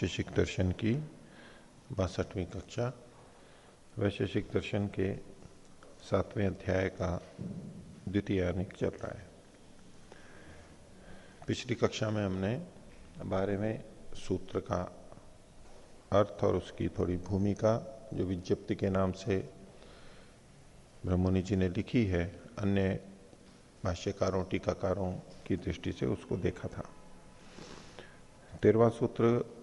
वैशेषिक दर्शन की बासठवीं कक्षा, वैशेषिक दर्शन के सातवें अध्याय का द्वितीय अनिक चल रहा है। पिछली कक्षा में हमने बारहवें सूत्र का अर्थ और उसकी थोड़ी भूमिका, जो विज्ञप्ति के नाम से ब्रह्मणि जी ने लिखी है, अन्य भाष्यकारों, टीकाकारों की दृष्टि से उसको देखा था। तेरवा सूत्र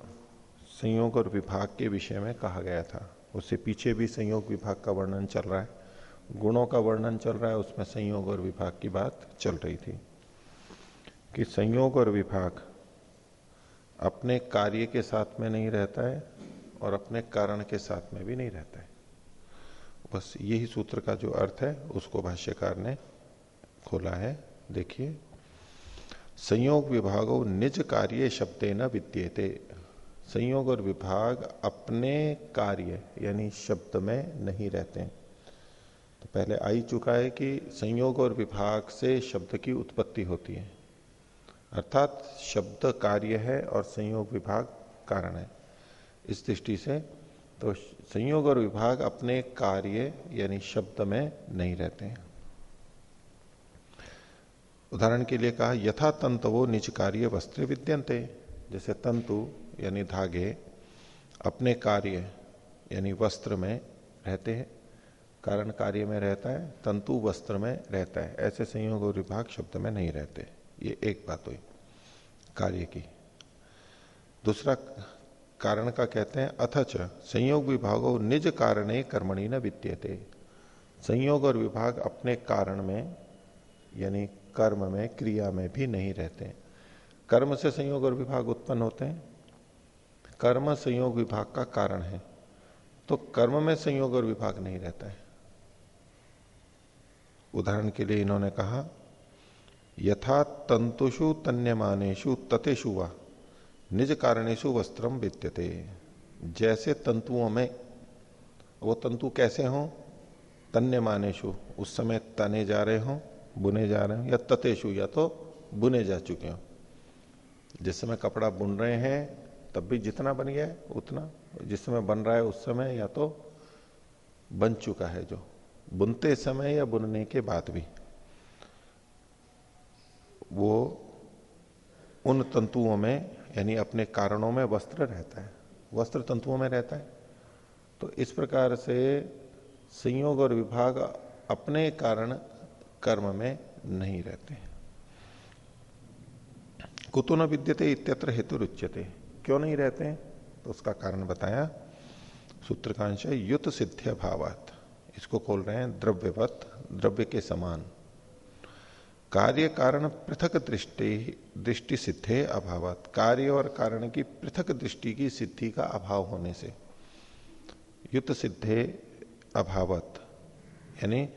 संयोग और विभाग के विषय में कहा गया था। उससे पीछे भी संयोग विभाग का वर्णन चल रहा है। गुणों का वर्णन चल रहा है, उसमें संयोग और विभाग की बात चल रही थी कि संयोग और विभाग अपने कार्य के साथ में नहीं रहता है और अपने कारण के साथ में भी नहीं रहता है। बस यही सूत्र का जो अर्थ है, उसको भाष्यकार ने खोला है। देखिए, संयोग विभागो निज कार्य शब्दे न विद्येते। संयोग और विभाग अपने कार्य, यानी शब्द में नहीं रहते हैं। तो पहले आई चुका है कि संयोग और विभाग से शब्द की उत्पत्ति होती है। अर्थात शब्द कार्य है और संयोग विभाग कारण है। इस दृष्टि से तो संयोग और विभाग अपने कार्य, यानी शब्द में नहीं रहते हैं। उदाहरण के लिए कहा, यथा तंतवो निज कार्य वस्त्र विद्यंते जैसे तंतु यानी धागे, अपने कार्य, यानी वस्त्र में रहते हैं, कारण कार्य में रहता है, तंतु वस्त्र में रहता है। ऐसे संयोग और विभाग शब्द में नहीं रहते। ये एक बात हुई, कार्य की। दूसरा कारण का कहते हैं अथच संयोग विभागो निज कारणे कर्मणी न विद्यते। संयोग और विभाग अपने कारण में, यानी कर्म में, क्रिया में भी नहीं रहते। कर्म से संयोग और विभाग उत्पन्न होते हैं कर्म संयोग विभाग का कारण है। तो कर्म में संयोग और विभाग नहीं रहता है। उदाहरण के लिए इन्होंने कहा, यथा तंतुषु तन्यमानेशु ततेषु वा, निज कारणेशु वस्त्रम विद्यते। जैसे तंतुओं में, वो तंतु कैसे हो? तन्यमानेशु उस समय तने जा रहे हो, बुने जा रहे हो, या ततेशु या तो बुने जा चुके हो। जिस समय कपड़ा बुन रहे हैं तब भी जितना बन गया है, उतना। जिस समय बन रहा है, उस समय या तो बन चुका है जो। बुनते समय या बुनने के बाद भी। वो उन तंतुओं में, यानी अपने कारणों में वस्त्र रहता है। वस्त्र तंतुओं में रहता है। तो इस प्रकार से संयोग और विभाग अपने कारण कर्म में नहीं रहते। कुतो विद्यते इत्यत्र हेतु रुच्यते क्यों नहीं रहते हैं? तो उसका कारण बताया, सूत्रकांश युत सिद्ध भावात। इसको खोल रहे हैं, द्रव्यवत, द्रव्य के समान। कार्य कारण पृथक दृष्टि दृष्टि सिद्धे अभावत। कार्य और कारण की पृथक दृष्टि की सिद्धि का अभाव होने से। युत सिद्धे अभावत। यानी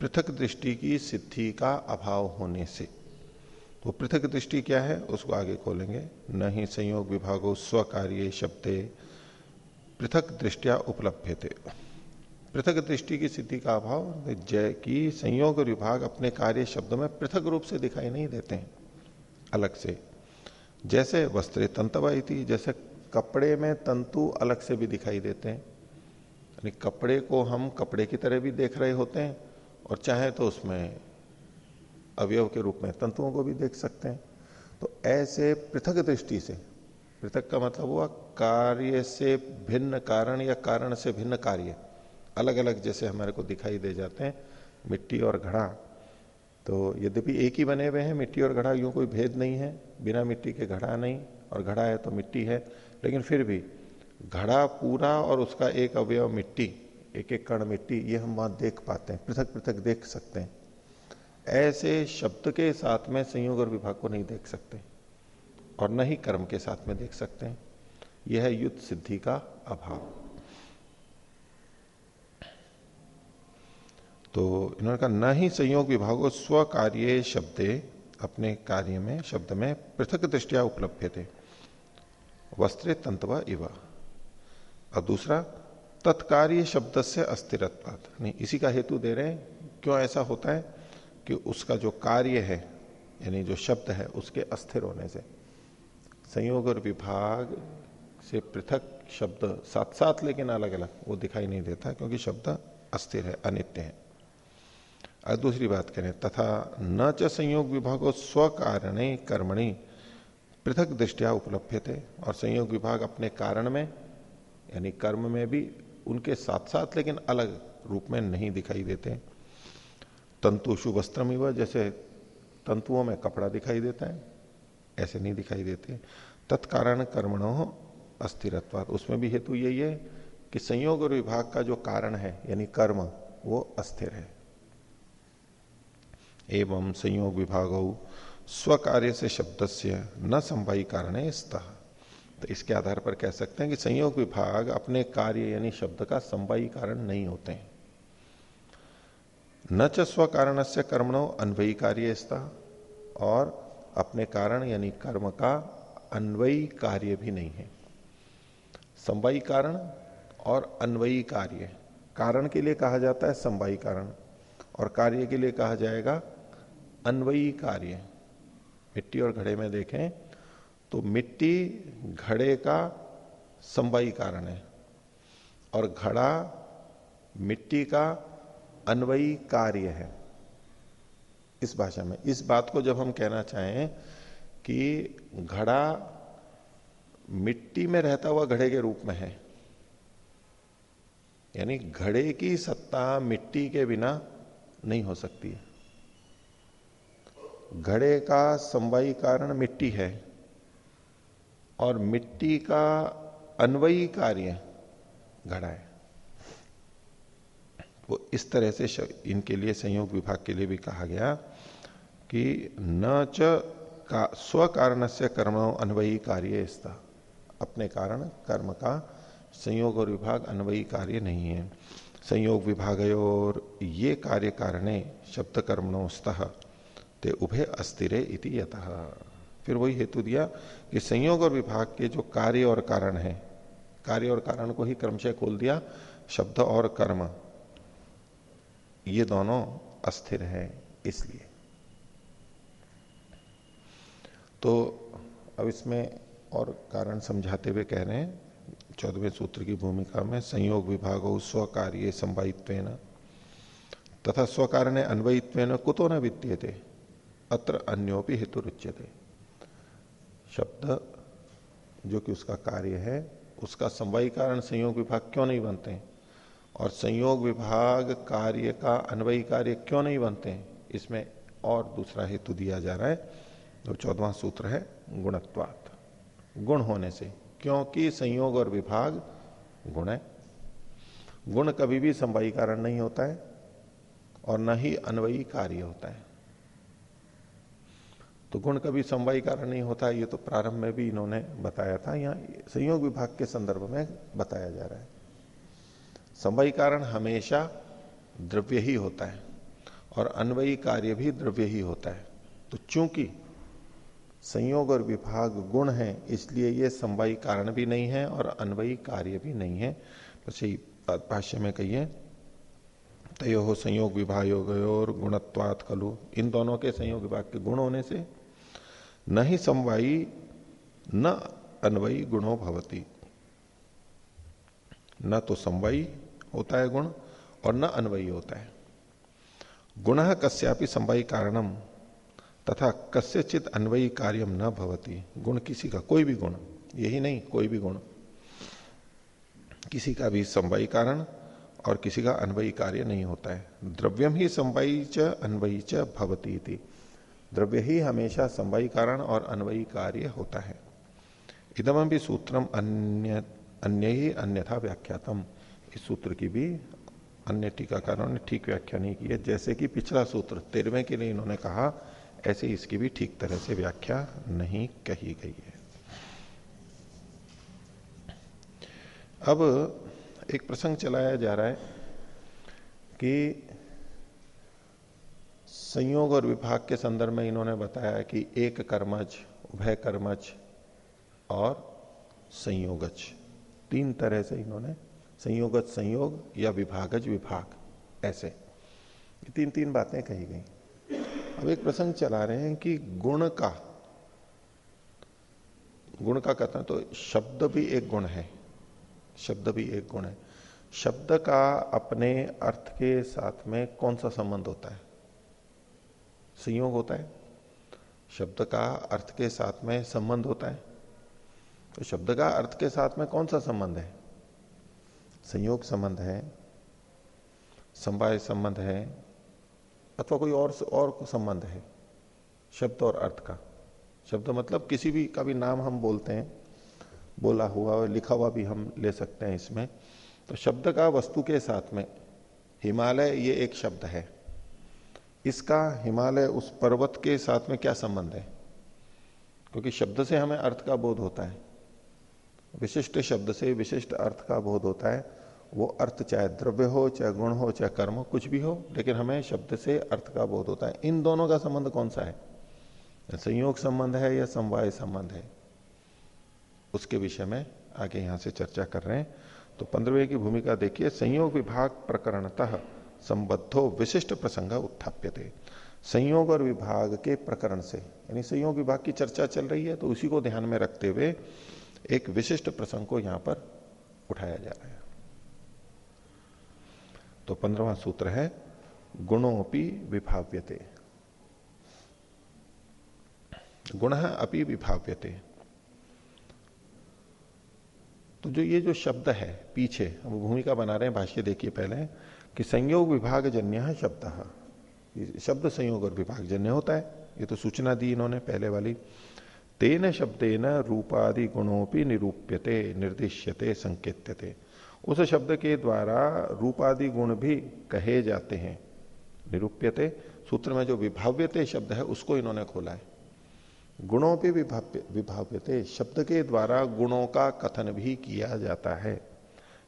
पृथक दृष्टि की सिद्धि का अभाव होने से। वो पृथक दृष्टि क्या है, उसको आगे खोलेंगे। न ही संयोग विभागो स्व कार्य शब्दे, पृथक दृष्टिया उपलब्ध थे पृथक दृष्टि की सिद्धि का अभाव, जय की संयोग विभाग अपने कार्य शब्द में पृथक रूप से दिखाई नहीं देते हैं। अलग से, जैसे वस्त्र तंतवाई थी जैसे कपड़े में तंतु अलग से भी दिखाई देते हैं। यानी कपड़े को हम कपड़े की तरह भी देख रहे होते हैं, और चाहे तो उसमें अवयव के रूप में, तंतुओं को भी देख सकते हैं। तो ऐसे पृथक दृष्टि से, पृथक का मतलब हुआ कार्य से भिन्न कारण या कारण से भिन्न कार्य। अलग अलग जैसे हमारे को दिखाई दे जाते हैं, मिट्टी और घड़ा। तो यद्यपि एक ही बने हुए हैं, मिट्टी और घड़ा, यूँ कोई भेद नहीं है। बिना मिट्टी के घड़ा नहीं, और घड़ा है तो मिट्टी है। लेकिन फिर भी, घड़ा पूरा और उसका एक अवयव मिट्टी एक एक कण मिट्टी, ये हम वहाँ देख पाते हैं पृथक पृथक देख सकते हैं। ऐसे शब्द के साथ में संयोग और विभाग को नहीं देख सकते और न ही कर्म के साथ में देख सकते हैं। यह है युद्ध सिद्धि का अभाव। तो इन्होंने कहा, न ही संयोग विभागो स्व कार्य शब्दे अपने कार्य में, शब्द में पृथक दृष्टिया उपलब्ध थे। वस्त्र तंतवा इव। और दूसरा, तत्कार्य शब्द से अस्थिरत्व नहीं, इसी का हेतु दे रहे हैं। क्यों ऐसा होता है? कि उसका जो कार्य है, यानी जो शब्द है, उसके अस्थिर होने से। संयोग और विभाग से पृथक शब्द साथ साथ लेकिन अलग अलग वो दिखाई नहीं देता, क्योंकि शब्द अस्थिर है, अनित्य है। और दूसरी बात करें, तथा न च संयोग विभागो स्व कारणे कर्मणि पृथक दृष्टिया उपलब्ध थे और संयोग विभाग अपने कारण में, यानी कर्म में भी, उनके साथ साथ लेकिन अलग रूप में नहीं दिखाई देते। तंतुषु वस्त्र जैसे तंतुओं में कपड़ा दिखाई देता है, ऐसे नहीं दिखाई देते। तत्कारण कर्मणो अस्थिरत्व उसमें भी हेतु यही है कि संयोग और विभाग का जो कारण है, यानी कर्म, वो अस्थिर है। एवं संयोग विभाग स्व कार्य से शब्द से न संवाई कारण है तो इसके आधार पर कह सकते हैं कि संयोग विभाग अपने कार्य, यानी शब्द का संवाई कारण नहीं होते हैं। न च स्व कारण से कर्मणो अन्वयी कार्य और अपने कारण यानी कर्म का अन्वयी कार्य भी नहीं है। संवाई कारण और अन्वयी कार्य। कारण के लिए कहा जाता है संवाई कारण, और कार्य के लिए कहा जाएगा अन्वयी कार्य। मिट्टी और घड़े में देखें तो मिट्टी घड़े का संवाई कारण है, और घड़ा मिट्टी का अन्वयी कार्य है। इस भाषा में। इस बात को जब हम कहना चाहें कि घड़ा मिट्टी में रहता हुआ घड़े के रूप में है, यानी घड़े की सत्ता मिट्टी के बिना नहीं हो सकती है। घड़े का संवाई कारण मिट्टी है और मिट्टी का अन्वयी कार्य घड़ा है। वो इस तरह से इनके लिए संयोग विभाग के लिए भी कहा गया कि न च का स्व कारण से कर्म अन्वयी कार्य अपने कारण कर्म का संयोग और विभाग अन्वयी कार्य नहीं है। संयोग विभाग और ये कार्य कारणे शब्द कर्मणोस्त ते उभय अस्थिरे इति यतः। फिर वही हेतु दिया कि संयोग और विभाग के जो कार्य और कारण है, कार्य और कारण को ही क्रमशः खोल दिया, शब्द और कर्म। ये दोनों अस्थिर है इसलिए। तो अब इसमें और कारण समझाते हुए कह रहे हैं, चौदहवें सूत्र की भूमिका में संयोग विभाग हो स्व कार्य संवायित्व तथा स्व कारण अन्वयित्व कुतो न वित्तीय थे अत्र अन्योपि हेतु रुच्यते। शब्द जो कि उसका कार्य है, उसका संवाई कारण संयोग विभाग क्यों नहीं बनते हैं? और संयोग विभाग कार्य का अन्वयी कार्य क्यों नहीं बनते हैं? इसमें और दूसरा हेतु दिया जा रहा है। तो चौदवा सूत्र है, गुणत्वात। गुण होने से, क्योंकि संयोग और विभाग गुण है। गुण कभी भी संवाई कारण नहीं होता है और न ही अन्वयी कार्य होता है। तो गुण कभी संवाई कारण नहीं होता है ये तो प्रारंभ में भी इन्होंने बताया था। यहाँ संयोग विभाग के संदर्भ में बताया जा रहा है। संवयी कारण हमेशा द्रव्य ही होता है और अन्वयी कार्य भी द्रव्य ही होता है। तो चूँकि संयोग और विभाग गुण है, इसलिए ये संवाई कारण भी नहीं है और अन्वयी कार्य भी नहीं है। भाष्य में कहिए तय हो संयोग विभाग और गुणत्वात कलु इन दोनों के संयोग विभाग के गुण होने से न ही समवायी न अन्वयी गुणों भवती। न तो समवायी होता है गुण और न अन्वयी होता है। गुण कस्यापि संवायी कारणम तथा कस्यचित अन्वयी कार्यम न भवती। गुण किसी का, कोई भी गुण, यही नहीं, कोई भी गुण। किसी का भी संवाई कारण और किसी का अनवयी कार्य नहीं होता है। द्रव्यम ही संवाई च, अनवयी च भवती थी द्रव्य ही हमेशा संवाई कारण और अन्वयी कार्य होता है। इदम भी सूत्रम अन्य अन्य ही अन्यथा व्याख्यातम। इस सूत्र की भी अन्य टीकाकारों ने ठीक व्याख्या नहीं की है। जैसे कि पिछला सूत्र, तेरहवें के लिए इन्होंने कहा, ऐसे इसकी भी ठीक तरह से व्याख्या नहीं कही गई है। अब एक प्रसंग चलाया जा रहा है कि संयोग और विभाग के संदर्भ में इन्होंने बताया कि एक कर्मज, उभय कर्मज और संयोगज, तीन तरह से इन्होंने संयोगज संयोग या विभागज विभाग, ऐसे। ये तीन तीन बातें कही गई। अब एक प्रसंग चला रहे हैं कि गुण का गुण का कहते हैं तो शब्द भी एक गुण है। शब्द भी एक गुण है। शब्द का अपने अर्थ के साथ में कौन सा संबंध होता है? संयोग होता है। शब्द का अर्थ के साथ में संबंध होता है। तो शब्द का अर्थ के साथ में कौन सा संबंध है? संयोग संबंध है, संवाय संबंध है, अथवा कोई और और संबंध है, शब्द और अर्थ का। शब्द मतलब किसी भी का भी नाम हम बोलते हैं, बोला हुआ और लिखा हुआ भी हम ले सकते हैं इसमें। तो शब्द का वस्तु के साथ में हिमालय ये एक शब्द है। इसका हिमालय उस पर्वत के साथ में क्या संबंध है? क्योंकि शब्द से हमें अर्थ का बोध होता है। विशिष्ट शब्द से विशिष्ट अर्थ का बोध होता है। वो अर्थ चाहे द्रव्य हो, चाहे गुण हो, चाहे कर्म हो कुछ भी हो, लेकिन हमें शब्द से अर्थ का बोध होता है। इन दोनों का संबंध कौन सा है? संयोग संबंध है या समवाय संबंध है? उसके विषय में आगे यहाँ से चर्चा कर रहे हैं। तो पंद्रहवें की भूमिका देखिए। संयोग विभाग प्रकरणतः संबद्धो विशिष्ट प्रसंग उत्थाप्य थे संयोग और विभाग के प्रकरण से, यानी संयोग विभाग की चर्चा चल रही है तो उसी को ध्यान में रखते हुए एक विशिष्ट प्रसंग को यहाँ पर उठाया जा रहा है। तो पंद्रवा सूत्र है गुणोपि विभाव्यते। गुण अपि विभाव्यते। तो जो ये जो शब्द है, पीछे हम भूमिका बना रहे हैं, भाष्य देखिए पहले, कि संयोग विभाग जन्य शब्द शब्द संयोग और विभाग जन्य होता है, ये तो सूचना दी इन्होंने पहले वाली। तेन शब्देन रूपादि गुणों निरूप्यते, निर्दिश्यते, संकेत्यते। उस शब्द के द्वारा रूपादि गुण भी कहे जाते हैं। निरूप्यते, सूत्र में जो विभाव्यते शब्द है, उसको इन्होंने खोला है। गुणों पे विभाव्यते, शब्द के द्वारा गुणों का कथन भी किया जाता है।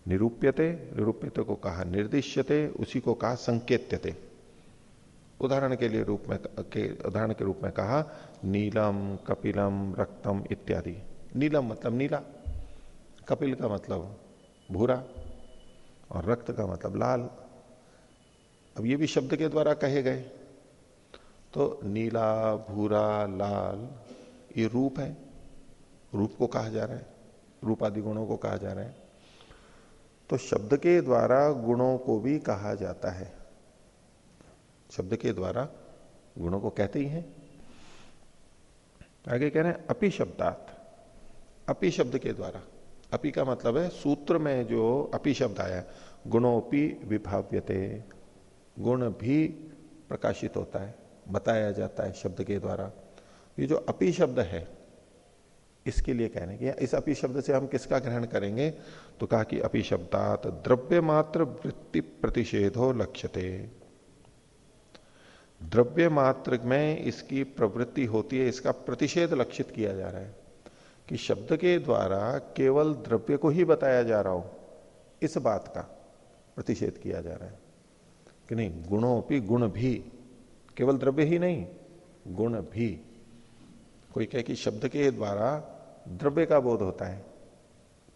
निरूप्यते निरूप्यते को कहा निर्दिश्यते, उसी को कहा संकेत्यते। उदाहरण के लिए रूप में के उदाहरण के रूप में कहा, नीलम, कपिलम, रक्तम इत्यादि। नीलम मतलब नीला, कपिल का मतलब भूरा और रक्त का मतलब लाल। अब ये भी शब्द के द्वारा कहे गए। तो नीला, भूरा, लाल, ये रूप है। रूप को कहा जा रहा है रूप आदि गुणों को कहा जा रहा है। तो शब्द के द्वारा गुणों को भी कहा जाता है। शब्द के द्वारा गुणों को कहते ही हैं। आगे कह रहे हैं, अपि शब्दात। अपि शब्द के द्वारा। अपि का मतलब है, सूत्र में जो अपि शब्द आया, गुणोपि विभाव्यते। गुण भी प्रकाशित होता है, बताया जाता है शब्द के द्वारा। ये जो अपि शब्द है, इसके लिए कहने की इस अपि शब्द से हम किसका ग्रहण करेंगे? तो कहा कि अपि शब्दात द्रव्य मात्र वृत्ति प्रतिषेधो लक्ष्यते। द्रव्य मात्र में इसकी प्रवृत्ति होती है, इसका प्रतिषेध लक्षित किया जा रहा है कि शब्द के द्वारा केवल द्रव्य को ही बताया जा रहा हो, इस बात का प्रतिषेध किया जा रहा है कि नहीं, गुणों भी गुण भी, केवल द्रव्य ही नहीं, गुण भी। कोई कहे कि शब्द के द्वारा द्रव्य का बोध होता है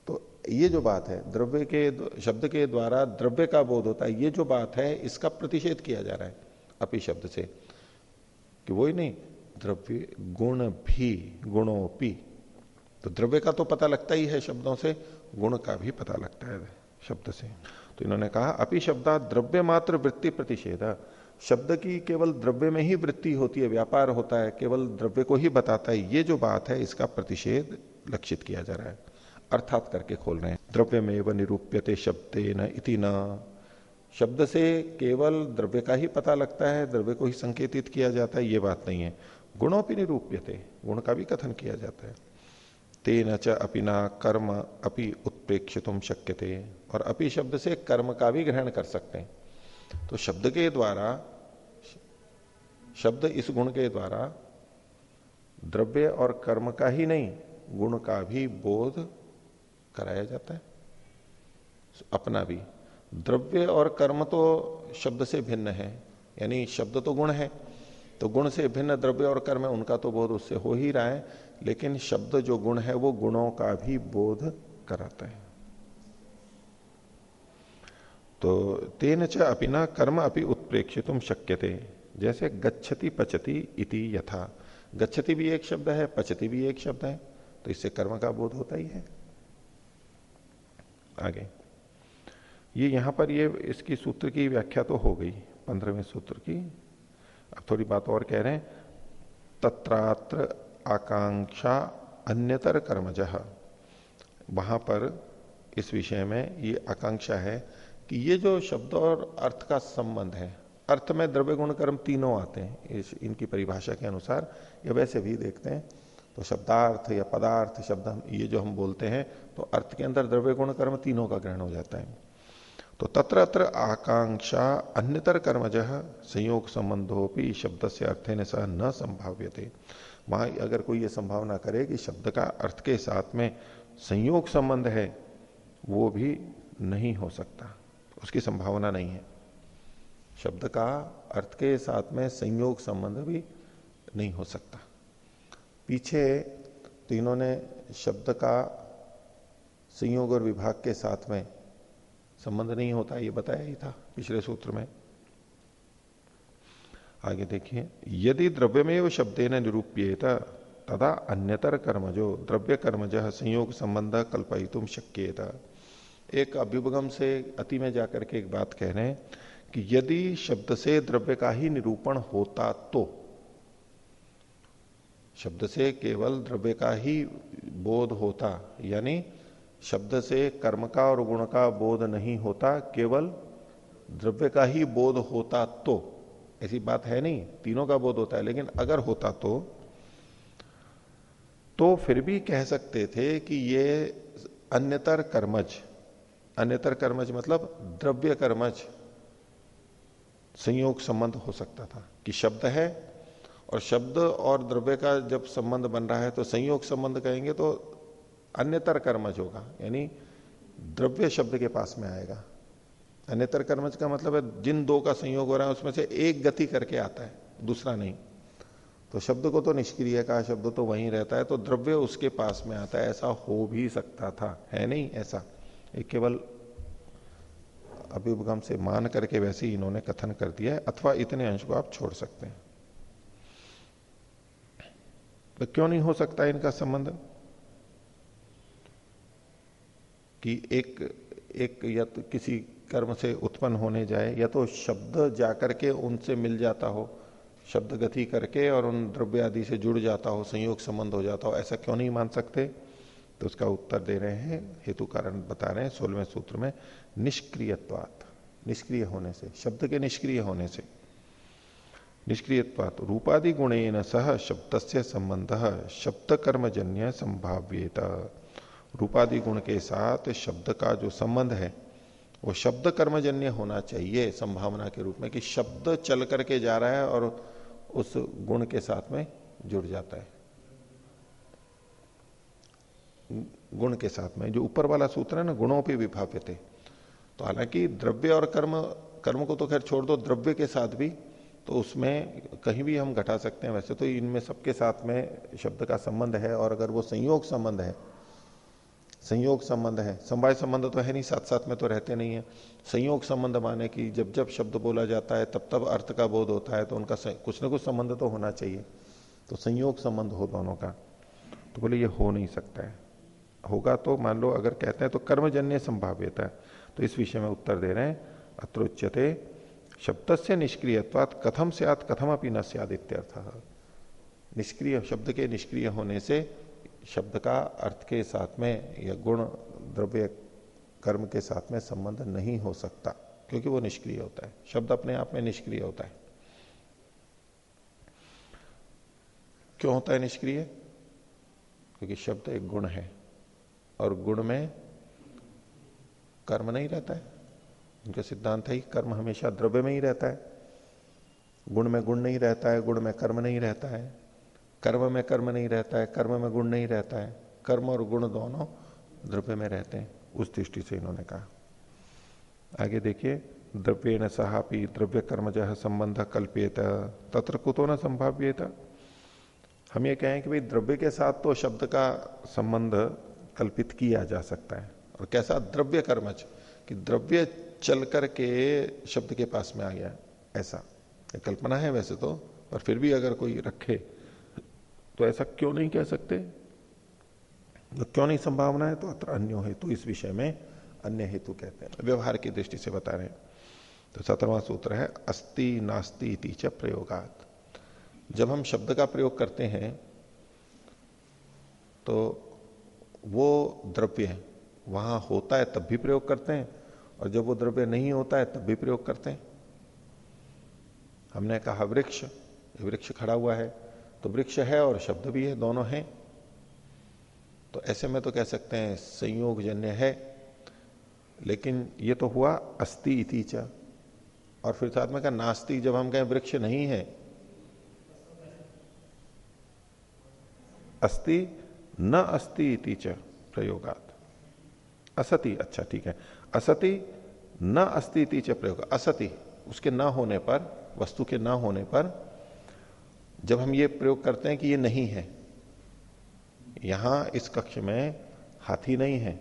तो ये जो बात है, द्रव्य के, शब्द के द्वारा द्रव्य का बोध होता है, ये जो बात है, इसका प्रतिषेध किया जा रहा है। अपी शब्द से, कि वो ही नहीं, द्रव्य गुण भी गुणोपी तो द्रव्य का तो पता लगता ही है शब्दों से, गुण का भी पता लगता है शब्द से। तो इन्होंने कहा, अपि शब्दा द्रव्य मात्र वृत्ति प्रतिषेध। शब्द की केवल द्रव्य में ही वृत्ति होती है, व्यापार होता है, केवल द्रव्य को ही बताता है, ये जो बात है, इसका प्रतिषेध लक्षित किया जा रहा है। अर्थात करके खोल रहे हैं। द्रव्य में व निरूप्यते शब्द न इति न। शब्द से केवल द्रव्य का ही पता लगता है, द्रव्य को ही संकेतित किया जाता है, ये बात नहीं है। गुणों पर निरूप्यते, गुण का भी कथन किया जाता है। तेन च अपिना कर्म अपि उत्प्रेक्षितुम शक्य थे और अपि शब्द से कर्म का भी ग्रहण कर सकते हैं। तो शब्द के द्वारा, शब्द इस गुण के द्वारा द्रव्य और कर्म का ही नहीं, गुण का भी बोध कराया जाता है। अपना भी। द्रव्य और कर्म तो शब्द से भिन्न है, यानी शब्द तो गुण है तो गुण से भिन्न द्रव्य और कर्म है, उनका तो बोध उससे हो ही रहा है, लेकिन शब्द जो गुण है, वो गुणों का भी बोध कराता है। तो तेन च अपिना कर्म उत्प्रेक्षित शक्य थे जैसे गच्छति पचति इति यथा। गच्छति भी एक शब्द है, पचति भी एक शब्द है तो इससे कर्म का बोध होता ही है। आगे। ये यहाँ पर ये इसकी सूत्र की व्याख्या तो हो गई, पंद्रहवें सूत्र की। अब थोड़ी बात और कह रहे हैं, तत्रात्र आकांक्षा अन्यतर कर्मज। वहाँ पर इस विषय में ये आकांक्षा है कि ये जो शब्द और अर्थ का संबंध है, अर्थ में द्रव्य गुण कर्म तीनों आते हैं, इस, इनकी परिभाषा के अनुसार, या वैसे भी देखते हैं तो शब्दार्थ या पदार्थ शब्द ये जो हम बोलते हैं तो अर्थ के अंदर द्रव्य गुण कर्म तीनों का ग्रहण हो जाता है। तो तत्र अत्र आकांक्षा अन्यतर कर्मज संयोग संबंधों संबंधोपि शब्द से अर्थे ने सह न संभाव्य थे वहाँ अगर कोई ये संभावना करे कि शब्द का अर्थ के साथ में संयोग संबंध है, वो भी नहीं हो सकता। उसकी संभावना नहीं है। शब्द का अर्थ के साथ में संयोग संबंध भी नहीं हो सकता। पीछे तीनों ने शब्द का संयोग और विभाग के साथ में संबंध नहीं होता, ये बताया ही था पिछले सूत्र में। आगे देखिए, यदि द्रव्यमेव शब्दे न निरूप्येत, तदा अन्यतर कर्मजो, द्रव्य कर्मज संयोग संबंध कल्पयितुम शक्यता। एक अभ्युपगम से अति में जाकर के एक बात कह रहे हैं कि यदि शब्द से द्रव्य का ही निरूपण होता तो शब्द से केवल द्रव्य का ही बोध होता, यानी शब्द से कर्म का और गुण का बोध नहीं होता, केवल द्रव्य का ही बोध होता तो। ऐसी बात है नहीं, तीनों का बोध होता है, लेकिन अगर होता तो तो फिर भी कह सकते थे कि ये अन्यतर कर्मज अन्यतर कर्मज मतलब द्रव्य कर्मज संयोग संबंध हो सकता था कि शब्द है, और शब्द और द्रव्य का जब संबंध बन रहा है तो संयोग संबंध कहेंगे तो अन्यतर कर्मज होगा, यानी द्रव्य शब्द के पास में आएगा। अन्यतर कर्मज का मतलब है जिन दो का संयोग हो रहा है, उसमें से एक गति करके आता है, दूसरा नहीं। तो शब्द को तो निष्क्रिय का शब्द तो वहीं रहता है तो द्रव्य उसके पास में आता है, ऐसा हो भी सकता था। है नहीं ऐसा? एक केवल अभिभगम से मान करके वैसे ही इन्होंने कथन कर दिया है, अथवा इतने अंश को आप छोड़ सकते हैं। तो क्यों नहीं हो सकता इनका संबंध? कि एक एक या तो किसी कर्म से उत्पन्न होने जाए, या तो शब्द जाकर के उनसे मिल जाता हो, शब्द गति करके और उन द्रव्य आदि से जुड़ जाता हो, संयोग संबंध हो जाता हो, ऐसा क्यों नहीं मान सकते? तो उसका उत्तर दे रहे हैं, हेतु कारण बता रहे हैं, सोलहवें सूत्र में, निष्क्रियत्वात, निष्क्रिय होने से, शब्द के निष्क्रिय होने से। निष्क्रियत्वात रूपादि गुणेन सह शब्द से संबंध शब्द कर्मजन्य संभाव्यता। रूपादि गुण के साथ शब्द का जो संबंध है, वो शब्द कर्मजन्य होना चाहिए संभावना के रूप में कि शब्द चल करके जा रहा है और उस गुण के साथ में जुड़ जाता है। गुण के साथ में, जो ऊपर वाला सूत्र है ना, गुणों पर पे विभाव्यते तो हालाँकि द्रव्य और कर्म कर्म को तो खैर छोड़ दो, द्रव्य के साथ भी तो उसमें कहीं भी हम घटा सकते हैं। वैसे तो इनमें सबके साथ में शब्द का संबंध है और अगर वो संयोग संबंध है संयोग संबंध है। समवाय संबंध तो है नहीं साथ साथ में तो रहते नहीं है। संयोग संबंध माने कि जब जब शब्द बोला जाता है, तब तब अर्थ का बोध होता है तो उनका कुछ ना कुछ संबंध तो होना चाहिए। तो संयोग संबंध हो दोनों का। तो बोले, ये हो नहीं सकता है। होगा तो मान लो, अगर कहते हैं तो कर्मजन्य संभाव्यता है। तो इस विषय में उत्तर दे रहे हैं, अत्रोच्यते शब्द से निष्क्रियत्वात कथम से आत कथम अपनी न सियादित्यर्थ। निष्क्रिय, शब्द के निष्क्रिय होने से शब्द का अर्थ के साथ में या गुण, द्रव्य, कर्म के साथ में संबंध नहीं हो सकता, क्योंकि वो निष्क्रिय होता है। शब्द अपने आप में निष्क्रिय होता है। क्यों होता है निष्क्रिय? क्योंकि शब्द एक गुण है, और गुण में कर्म नहीं रहता है। उनका सिद्धांत है कर्म हमेशा द्रव्य में ही रहता है। गुण में गुण नहीं रहता है, गुण में कर्म नहीं रहता है। कर्म में कर्म नहीं रहता है, कर्म में गुण नहीं रहता है। कर्म और गुण दोनों द्रव्य में रहते हैं, उस दृष्टि से इन्होंने कहा। आगे देखिए द्रव्य न सहापी द्रव्य कर्म जह संबंध कल्पित तत्र कुतो न संभाव्यता। हम ये कहें कि भाई, द्रव्य के साथ तो शब्द का संबंध कल्पित किया जा सकता है। और कैसा? द्रव्य कर्मच कि द्रव्य चल करके शब्द के पास में आ गया, ऐसा। कल्पना है वैसे तो पर फिर भी अगर कोई रखे तो ऐसा क्यों नहीं कह सकते? तो क्यों नहीं संभावना है? तो अत्र अन्य हेतु, इस विषय में अन्य हेतु कहते हैं। व्यवहार की दृष्टि से बता रहे हैं। तो सत्रवा सूत्र है, अस्ति नास्ति इति च प्रयोगात। जब हम शब्द का प्रयोग करते हैं तो वो द्रव्य वहाँ होता है तब भी प्रयोग करते हैं, और जब वो द्रव्य नहीं होता है तब भी प्रयोग करते हैं। हमने कहा वृक्ष वृक्ष खड़ा हुआ है तो वृक्ष है और शब्द भी है, दोनों हैं। तो ऐसे में तो कह सकते हैं संयोग जन्य है, लेकिन ये तो हुआ अस्थि इति च। और फिर साथ में कहा, नास्ति, जब हम कहें वृक्ष नहीं है। अस्ति, न अस्ति इति च प्रयोगात। असति अच्छा ठीक है। असति, न अस्ति इति च प्रयोग असति, उसके न होने पर, वस्तु के न होने पर जब हम ये प्रयोग करते हैं कि ये नहीं है, यहाँ इस कक्ष में हाथी नहीं है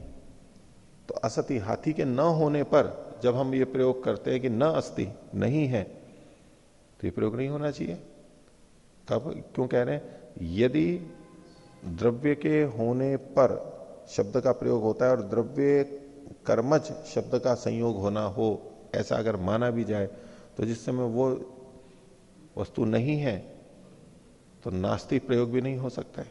तो असति हाथी के न होने पर जब हम ये प्रयोग करते हैं कि न अस्ति नहीं है तो ये प्रयोग नहीं होना चाहिए। कब क्यों कह रहे हैं? यदि द्रव्य के होने पर शब्द का प्रयोग होता है और द्रव्य कर्मज शब्द का संयोग होना हो, ऐसा अगर माना भी जाए तो जिस समय वो वस्तु नहीं है तो नास्तिक प्रयोग भी नहीं हो सकता है।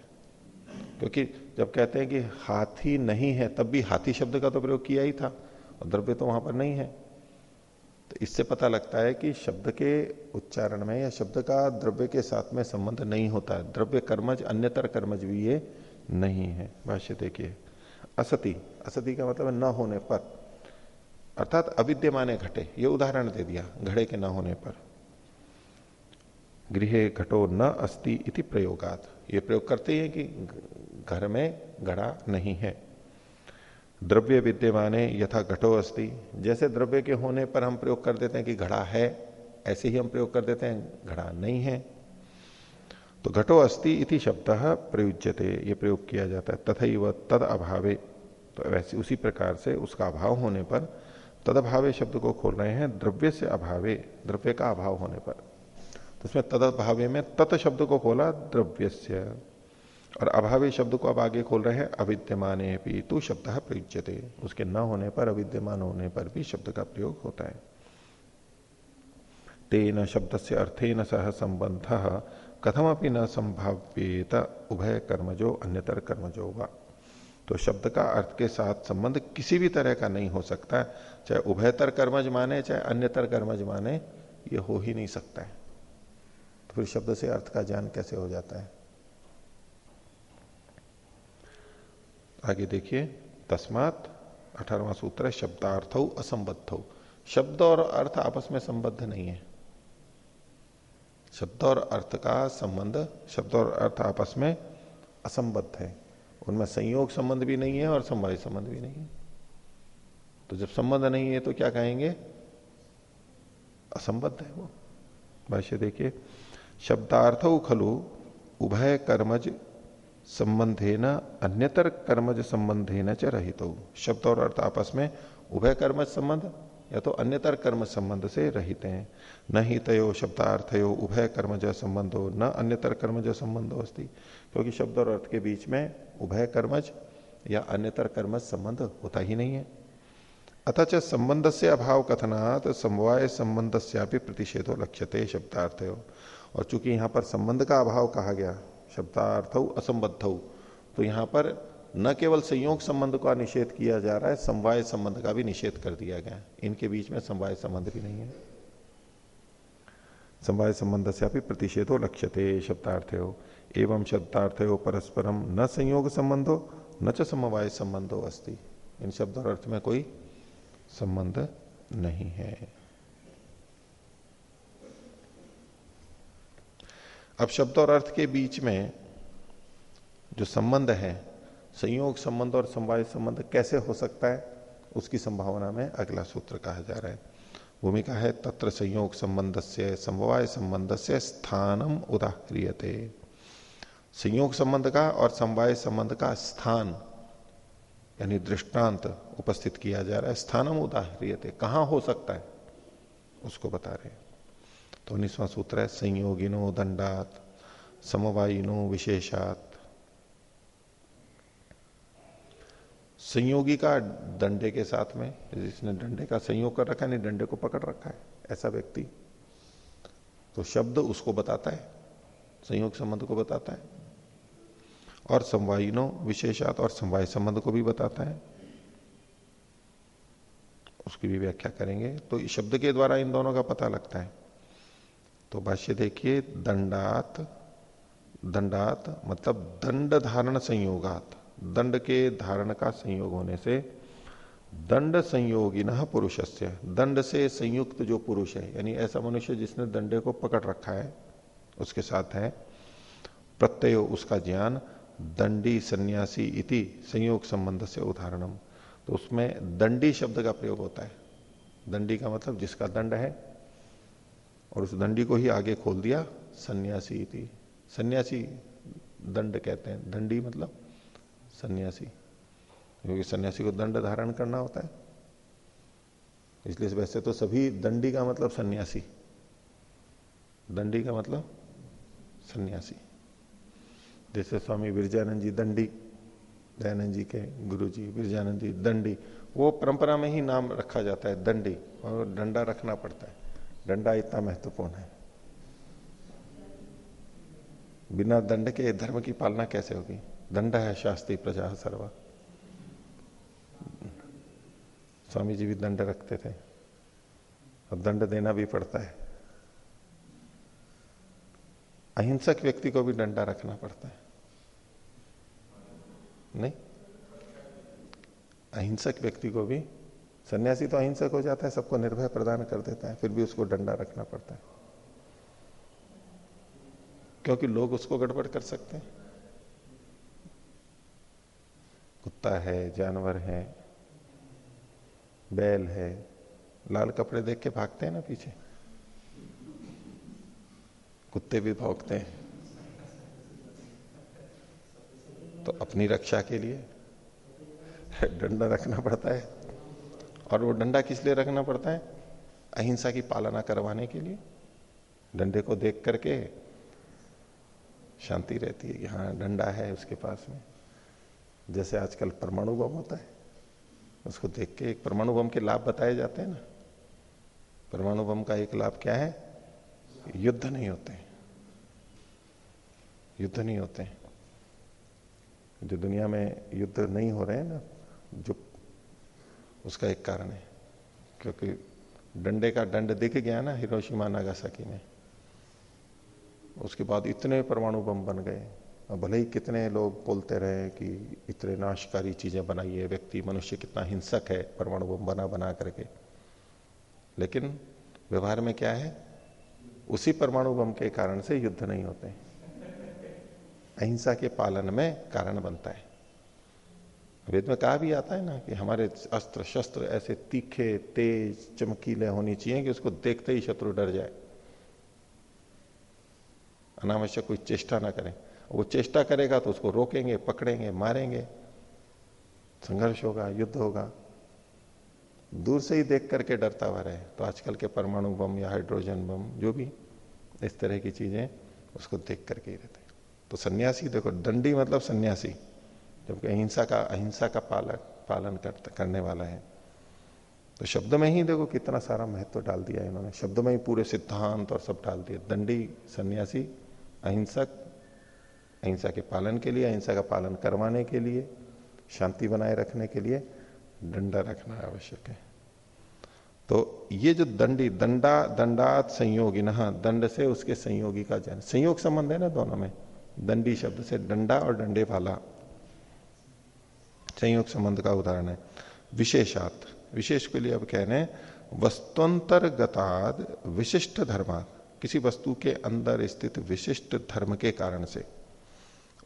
क्योंकि जब कहते हैं कि हाथी नहीं है, तब भी हाथी शब्द का तो प्रयोग किया ही था और द्रव्य तो वहाँ पर नहीं है। तो इससे पता लगता है कि शब्द के उच्चारण में या शब्द का द्रव्य के साथ में संबंध नहीं होता है। द्रव्य कर्मज, अन्यतर कर्मज भी ये नहीं है। भाष्य देखिए, असती असती का मतलब न होने पर। अर्थात अविद्यमाने घटे, ये उदाहरण दे दिया, घड़े के न होने पर। गृह घटो न अस्ति इति प्रयोगात। ये प्रयोग करते हैं कि घर में घड़ा नहीं है। द्रव्य विद्यमाने यथा घटो अस्ति। जैसे द्रव्य के होने पर हम प्रयोग कर देते हैं कि घड़ा है, ऐसे ही हम प्रयोग कर देते हैं, घड़ा नहीं है। तो घटो अस्ति इति शब्द प्रयुज्यते, ये प्रयोग किया जाता है। तथा वह तद अभावे तो वैसे उसी प्रकार से उसका अभाव होने पर तद अभावे शब्द को खोल रहे हैं, द्रव्य से अभावे, द्रव्य का अभाव होने पर। तो उसमें तद अभावे में तत् शब्द को खोला द्रव्य और अभावी शब्द को अब आगे खोल रहे हैं, अविद्यमान भी, तू शब्द प्रयुज्यते। उसके न होने पर, अविद्यमान होने पर भी शब्द का प्रयोग होता है। तेन शब्द से अर्थेन सह संबंध, कथमपि न संभाव्येत, उभय कर्मजो, अन्यतर कर्मजो हुआ तो शब्द का अर्थ के साथ संबंध किसी भी तरह का नहीं हो सकता। चाहे उभयतर कर्मज माने, चाहे अन्यतर कर्मज माने, ये हो ही नहीं सकता है। तो फिर शब्द से अर्थ का ज्ञान कैसे हो जाता है? आगे देखिए, तस्मात अठारवा सूत्र है, शब्दार्थ असंबद्ध। शब्द और अर्थ आपस में संबद्ध नहीं है। शब्द और अर्थ का संबंध, शब्द और अर्थ आपस में असंबद्ध है। उनमें संयोग संबंध भी नहीं है और संवादी संबंध भी नहीं है। तो जब संबंध नहीं है तो क्या कहेंगे? असंबद्ध है वो। भाष्य देखिए शब्दार्थ खलु उभय कर्मज संबंधे न अन्यतर कर्मज संबंधे न च रहित। शब्द और अर्थ आपस में उभय कर्मज संबंध या तो अन्यतर कर्म संबंध से रहित हैं। न ही तयो शब्दार्थयो उभय कर्मज संबंधो, न अन्यतर कर्मज संबंधो अस्ति। क्योंकि शब्द और अर्थ के बीच में उभय कर्मज या अन्यतर कर्मज संबंध होता ही नहीं है। अथच संबंध से अभाव कथनात्, समवाय संबंध से प्रतिषेधो लक्ष्यते शब्दार्थ और चूँकि यहाँ पर संबंध का अभाव कहा गया, शब्दार्थ असंबद्ध तो यहाँ पर न केवल संयोग संबंध का निषेध किया जा रहा है, समवाय संबंध का भी निषेध कर दिया गया इनके बीच में समवाय संबंध भी नहीं है। समवाय संबंध से अभी प्रतिषेधो लक्ष्यते शब्दार्थ हो एवं शब्दार्थ हो परस्परम न संयोग संबंधो, न च समवाय संबंधो अस्ति। इन शब्द और अर्थ में कोई संबंध नहीं है। अब शब्द और अर्थ के बीच में जो संबंध है, संयोग संबंध और समवाय संबंध कैसे हो सकता है, उसकी संभावना में अगला सूत्र कहा जा रहा है। भूमिका है, तत्र संयोग संबंध से समवाय संबंध से स्थानम उदाहरियते। संयोग संबंध का और समवाय संबंध का स्थान, यानी दृष्टांत उपस्थित किया जा रहा है। स्थानम उदाहरियते, कहाँ हो सकता है, उसको बता रहे तो उन्नीसवां सूत्र है संयोगिनो दंडात समवायिनो विशेषात। संयोगी का डंडे के साथ में, जिसने डंडे का संयोग कर रखा है, नहीं डंडे को पकड़ रखा है, ऐसा व्यक्ति। तो शब्द उसको बताता है, संयोग संबंध को बताता है, और समवायिनो विशेषात और समवाय संबंध को भी बताता है। उसकी भी व्याख्या करेंगे। तो शब्द के द्वारा इन दोनों का पता लगता है। तो भाष्य देखिए, दंडात दंडात मतलब दंड धारण संयोगात। दंड के धारण का संयोग होने से दंड संयोगी न पुरुष दंड से संयुक्त जो पुरुष है, यानी ऐसा मनुष्य जिसने दंडे को पकड़ रखा है, उसके साथ है, प्रत्यय उसका ज्ञान दंडी सन्यासी इति संयोग संबंध से उदाहरणम। तो उसमें दंडी शब्द का प्रयोग होता है। दंडी का मतलब जिसका दंड है और उस दंडी को ही आगे खोल दिया, सन्यासी थी सन्यासी दंड कहते हैं। दंडी मतलब सन्यासी। क्योंकि सन्यासी को दंड धारण करना होता है। इसलिए वैसे तो सभी दंडी का मतलब सन्यासी। दंडी का मतलब सन्यासी। जैसे स्वामी विरजानंद जी दंडी, दयानंद जी के गुरु जी विरजानंद जी दंडी, वो परंपरा में ही नाम रखा जाता है, दंडी। और डंडा रखना पड़ता है। डंडा इतना महत्वपूर्ण है। बिना दंड के धर्म की पालना कैसे होगी? दंड है शास्त्री प्रजा सर्वा। स्वामी जी भी दंड रखते थे। और दंड देना भी पड़ता है। अहिंसक व्यक्ति को भी डंडा रखना पड़ता है। नहीं? अहिंसक व्यक्ति को भी सन्यासी तो अहिंसक हो जाता है, सबको निर्भय प्रदान कर देता है, फिर भी उसको डंडा रखना पड़ता है। क्योंकि लोग उसको गड़बड़ कर सकते हैं। कुत्ता है, जानवर है, बैल है, लाल कपड़े देख के भागते हैं ना पीछे? कुत्ते भी भौंकते हैं। तो अपनी रक्षा के लिए डंडा रखना पड़ता है। और वो डंडा किस लिए रखना पड़ता है? अहिंसा की पालना करवाने के लिए। डंडे को देख करके शांति रहती है कि हाँ डंडा है उसके पास में। जैसे आजकल परमाणु बम होता है, उसको देख के एक परमाणु बम के लाभ बताए जाते हैं ना। परमाणु बम का एक लाभ क्या है? युद्ध नहीं होते। युद्ध नहीं होते। जो दुनिया में युद्ध नहीं हो रहे हैं ना, जो उसका एक कारण है। क्योंकि डंडे का दंड दिख गया ना हिरोशिमा नागासाकी में, उसके बाद इतने परमाणु बम बन गए। और भले ही कितने लोग बोलते रहे कि इतने नाशकारी चीज़ें बनाई है, व्यक्ति मनुष्य कितना हिंसक है, परमाणु बम बना बना करके। लेकिन व्यवहार में क्या है? उसी परमाणु बम के कारण से युद्ध नहीं होते। अहिंसा के पालन में कारण बनता है। वेद में कहा भी आता है ना कि हमारे अस्त्र शस्त्र ऐसे तीखे, तेज, चमकीले होनी चाहिए कि उसको देखते ही शत्रु डर जाए। अनावश्यक कोई चेष्टा ना करें। वो चेष्टा करेगा तो उसको रोकेंगे, पकड़ेंगे, मारेंगे। संघर्ष होगा, युद्ध होगा। दूर से ही देख करके डरता हुआ रहे। तो आजकल के परमाणु बम या हाइड्रोजन बम, जो भी इस तरह की चीज़ें, उसको देख करके ही रहते तो सन्यासी, देखो दंडी मतलब सन्यासी। जबकि अहिंसा का अहिंसा का पालक पालन कर, करने वाला है। तो शब्द में ही देखो कितना सारा महत्व डाल दिया इन्होंने। शब्द में ही पूरे सिद्धांत और सब डाल दिया। दंडी सन्यासी अहिंसक अहिंसा के पालन के लिए अहिंसा का पालन करवाने के लिए शांति बनाए रखने के लिए डंडा रखना आवश्यक है। तो ये जो दंडी दंडा दंडात संयोगी न दंड से उसके संयोगी का जन संयोग संबंध है ना दोनों में? दंडी शब्द से डंडा और डंडे वाला संयोग संबंध का उदाहरण है। विशेषात, विशेष के लिए अब कह रहे हैं वस्तुअंतर विशिष्ट धर्मा, किसी वस्तु के अंदर स्थित विशिष्ट धर्म के कारण से।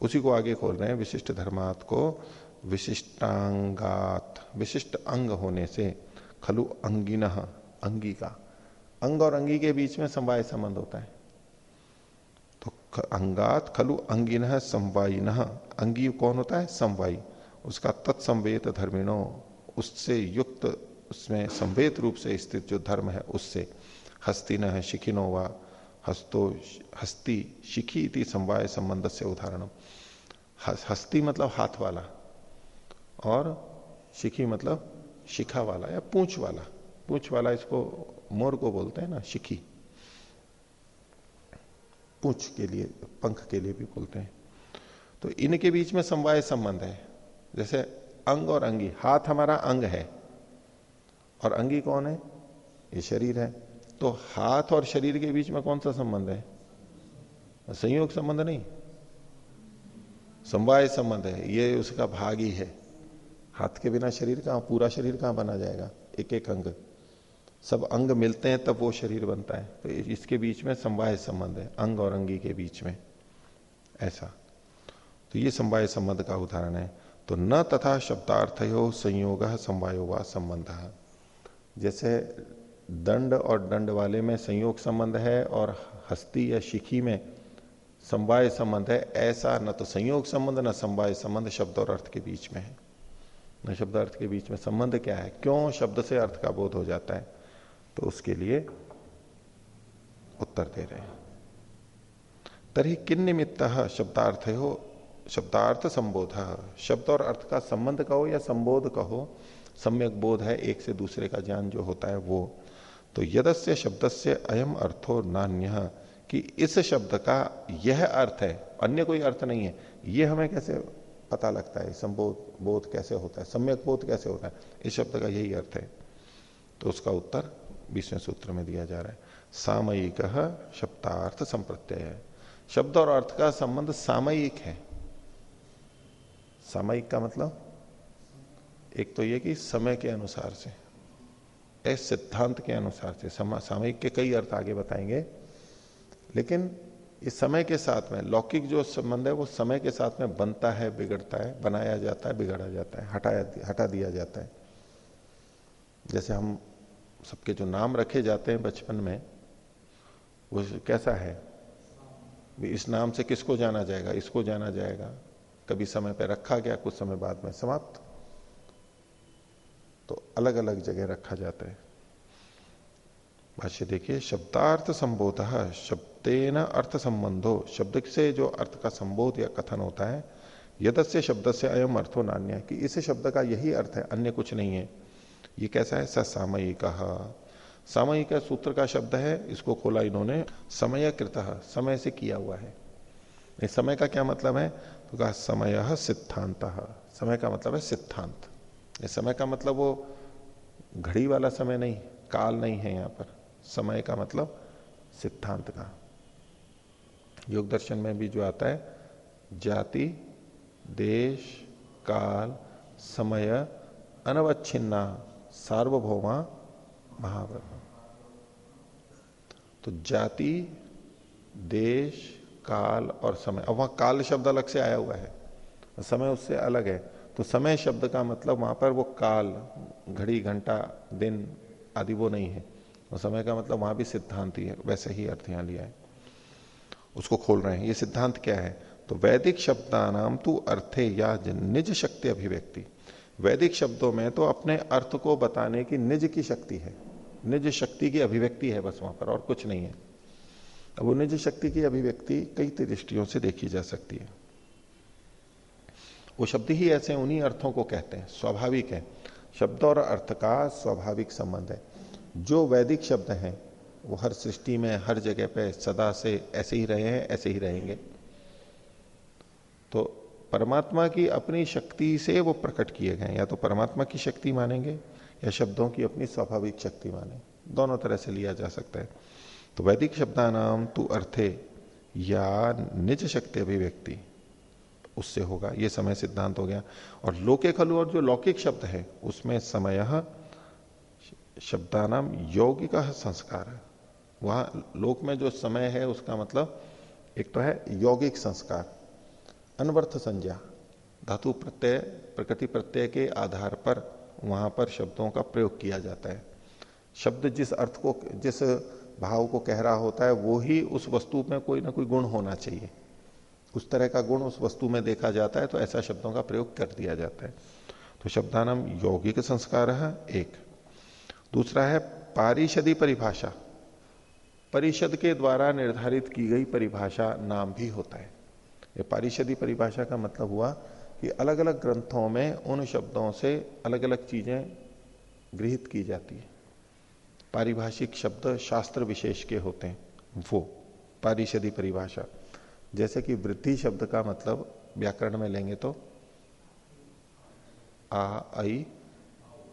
उसी को आगे खोल रहे हैं, विशिष्ट धर्मात को विशिष्टांगात, विशिष्ट अंग होने से, खलु अंगिन अंगी का अंग और अंगी के बीच में समवाय संबंध होता है। तो अंगात खलु अंगिन, समवायिन। अंगी कौन होता है? समवायी। उसका तत्संवेद धर्मिणो, उससे युक्त, उसमें संवेद रूप से स्थित जो धर्म है, उससे हस्ती न शिखिनो व हस्तो, हस्ती शिखी इति समवाय संबंध से उदाहरण हस्ती मतलब हाथ वाला और शिखी मतलब शिखा वाला या पूछ वाला। पूछ वाला इसको मोर को बोलते हैं ना, शिखी। पूछ के लिए, पंख के लिए भी बोलते हैं। तो इनके बीच में समवाय संबंध है। जैसे अंग और अंगी, हाथ हमारा अंग है। और अंगी कौन है? ये शरीर है। तो हाथ और शरीर के बीच में कौन सा संबंध है? संयोग संबंध नहीं। समवाय संबंध है। ये उसका भाग ही है। हाथ के बिना शरीर कहाँ, पूरा शरीर कहाँ बना जाएगा? एक एक अंग। सब अंग मिलते हैं, तब वो शरीर बनता है। तो इसके बीच में समवाय संबंध है, अंग और अंगी के बीच में। ऐसा। तो ये समवाय संबंध का उदाहरण है। तो न तथा शब्दार्थ हो संयोग समवायो व संबंध। जैसे दंड और दंड वाले में संयोग संबंध है और हस्ती या शिखी में समवाय संबंध है, ऐसा न तो संयोग संबंध, न समवाय संबंध शब्द और अर्थ के बीच में है। न शब्द अर्थ के बीच में संबंध क्या है? क्यों शब्द से अर्थ का बोध हो जाता है? तो उसके लिए उत्तर दे रहे हैं। तरी किन निमित्त शब्दार्थ हो शब्दार्थ संबोध शब्द और अर्थ का संबंध कहो या संबोध कहो, सम्यक बोध है, एक से दूसरे का ज्ञान जो होता है वो। तो यदस्य शब्द से अयम अर्थो नान्य, कि इस शब्द का यह अर्थ है, अन्य कोई अर्थ नहीं है, ये हमें कैसे पता लगता है, संबोध, बोध कैसे होता है, सम्यक बोध कैसे होता है, इस शब्द का यही अर्थ है। तो उसका उत्तर बीसवें सूत्र में दिया जा रहा है, सामयिक शब्दार्थ संप्रत्यय। है शब्द और अर्थ का संबंध सामयिक है सामयिक का मतलब? एक तो ये कि समय के अनुसार से इस सिद्धांत के अनुसार से सामयिक के कई अर्थ आगे बताएँगे। लेकिन इस समय के साथ में, लौकिक जो संबंध है, वो समय के साथ में बनता है, बिगड़ता है, बनाया जाता है, बिगड़ा जाता है, हटाया, हटा दिया जाता है। जैसे हम सबके जो नाम रखे जाते हैं बचपन में, वो कैसा है? इस नाम से किसको जाना जाएगा? इसको जाना जाएगा। कभी समय पर रखा गया, कुछ समय बाद में समाप्त। तो अलग अलग जगह रखा जाता है। भाष्य देखिए, शब्दार्थ संबोध शब्देन अर्थ संबंधो। शब्द से जो अर्थ का संबोध या कथन होता है, यदस्य शब्द से अयम अर्थो नान्य, कि इस शब्द का यही अर्थ है, अन्य कुछ नहीं है। ये कैसा है? ससामयिक। सामयिक सूत्र का शब्द है, इसको खोला इन्होंने समय कृत समय से किया हुआ है। समय का क्या मतलब है? तो कहा समय सिद्धांत। समय का मतलब है सिद्धांत। समय का मतलब वो घड़ी वाला समय नहीं, काल नहीं है यहाँ पर। समय का मतलब सिद्धांत का। योग दर्शन में भी जो आता है, जाति, देश, काल, समय, अनवच्छिन्ना, सार्वभौमा महावर्ण तो जाति, देश काल और समय। अब वहाँ काल शब्द अलग से आया हुआ है। समय उससे अलग है। तो समय शब्द का मतलब वहाँ पर वो काल, घड़ी, घंटा, दिन आदि वो नहीं है। और समय का मतलब वहाँ भी सिद्धांत ही है। वैसे ही अर्थ यहाँ लिया है। उसको खोल रहे हैं। ये सिद्धांत क्या है? तो वैदिक शब्दानाम तू अर्थे या निज शक्ति अभिव्यक्ति। वैदिक शब्दों में तो अपने अर्थ को बताने की निज की शक्ति है। निज शक्ति की अभिव्यक्ति है बस वहाँ पर और कुछ नहीं है। अब वो निज शक्ति की अभिव्यक्ति कई दृष्टियों से देखी जा सकती है। वो शब्द ही ऐसे उन्हीं अर्थों को कहते हैं, स्वाभाविक है। शब्द और अर्थ का स्वाभाविक संबंध है। जो वैदिक शब्द हैं, वो हर सृष्टि में, हर जगह पे सदा से ऐसे ही रहे हैं, ऐसे ही रहेंगे। तो परमात्मा की अपनी शक्ति से वो प्रकट किए गए या तो परमात्मा की शक्ति मानेंगे, या शब्दों की अपनी स्वाभाविक शक्ति माने। दोनों तरह से लिया जा सकता है। तो वैदिक शब्दानाम तू अर्थे या निज शक्ति अभिव्यक्ति। उससे होगा, ये समय सिद्धांत हो गया। और लोके खलु और जो लौकिक शब्द है, उसमें समय शब्दानाम यौगिक संस्कार है। वहाँ लोक में जो समय है, उसका मतलब एक तो है यौगिक संस्कार, अनवर्थ संज्ञा, धातु प्रत्यय, प्रकृति प्रत्यय के आधार पर वहाँ पर शब्दों का प्रयोग किया जाता है। शब्द जिस अर्थ को, जिस भाव को कह रहा होता है, वो ही उस वस्तु में कोई ना कोई गुण होना चाहिए। उस तरह का गुण उस वस्तु में देखा जाता है तो ऐसा शब्दों का प्रयोग कर दिया जाता है। तो शब्दानम यौगिक संस्कार है, एक। दूसरा है, पारिषदी परिभाषा। परिषद के द्वारा निर्धारित की गई परिभाषा नाम भी होता है। ये पारिषदी परिभाषा का मतलब हुआ कि अलग अलग ग्रंथों में उन शब्दों से अलग अलग चीज़ें गृहित की जाती है। पारिभाषिक शब्द शास्त्र विशेष के होते हैं। वो, पारिषदी परिभाषा। जैसे कि वृद्धि शब्द का मतलब व्याकरण में लेंगे तो आ, आई,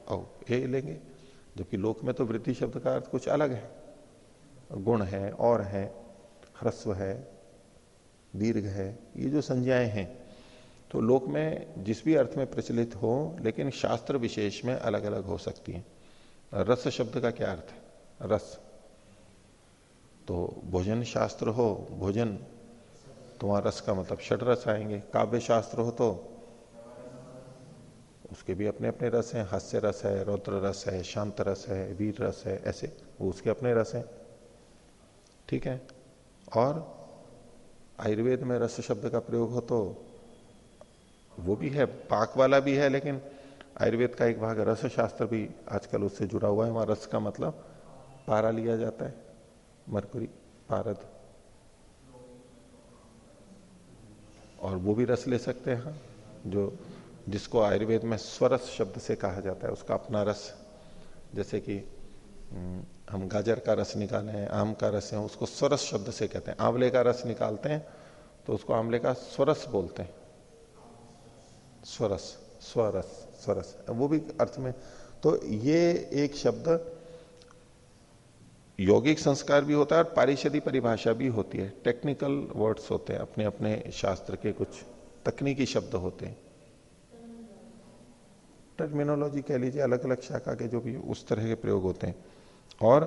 औ, ए लेंगे। जबकि लोक में तो वृद्धि शब्द का अर्थ कुछ अलग है। गुण है, और है, ह्रस्व है, दीर्घ है, ये जो संज्ञाएँ हैं। तो लोक में जिस भी अर्थ में प्रचलित हो, लेकिन शास्त्र विशेष में अलग अलग हो सकती हैं। रस शब्द का क्या अर्थ है? रस। तो भोजन शास्त्र हो, भोजन तो वहाँ रस का मतलब षड रस आएँगे। काव्य शास्त्र हो तो उसके भी अपने अपने रस हैं। हास्य रस है, रौद्र रस है, शांत रस है, वीर रस है, ऐसे वो उसके अपने रस हैं। ठीक है? और आयुर्वेद में रस शब्द का प्रयोग हो तो वो भी है, पाक वाला भी है, लेकिन आयुर्वेद का एक भाग रस शास्त्र भी आजकल उससे जुड़ा हुआ है, वहाँ रस का मतलब पारा लिया जाता है, मरकुरी, पारद। और वो भी रस ले सकते हैं, जो जिसको आयुर्वेद में स्वरस शब्द से कहा जाता है, उसका अपना रस। जैसे कि हम गाजर का रस निकाले हैं, आम का रस है, उसको स्वरस शब्द से कहते हैं। आंवले का रस निकालते हैं तो उसको आंवले का स्वरस बोलते हैं। स्वरस स्वरस। स्वरस वो भी अर्थ में तो ये एक शब्द यौगिक संस्कार भी होता है और पारिषदी परिभाषा भी होती है। टेक्निकल वर्ड्स होते हैं, अपने अपने शास्त्र के कुछ तकनीकी शब्द होते हैं। टर्मिनोलॉजी कह लीजिए अलग अलग शाखा के जो भी उस तरह के प्रयोग होते हैं। और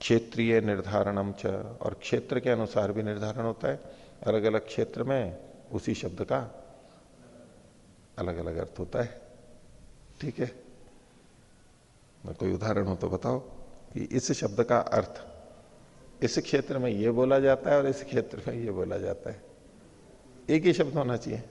क्षेत्रीय निर्धारणम च, और क्षेत्र के अनुसार भी निर्धारण होता है। अलग अलग क्षेत्र में उसी शब्द का अलग अलग अर्थ होता है। ठीक है? कोई उदाहरण हो तो बताओ कि इस शब्द का अर्थ, इस क्षेत्र में यह बोला जाता है और इस क्षेत्र में यह बोला जाता है। एक ही शब्द होना चाहिए।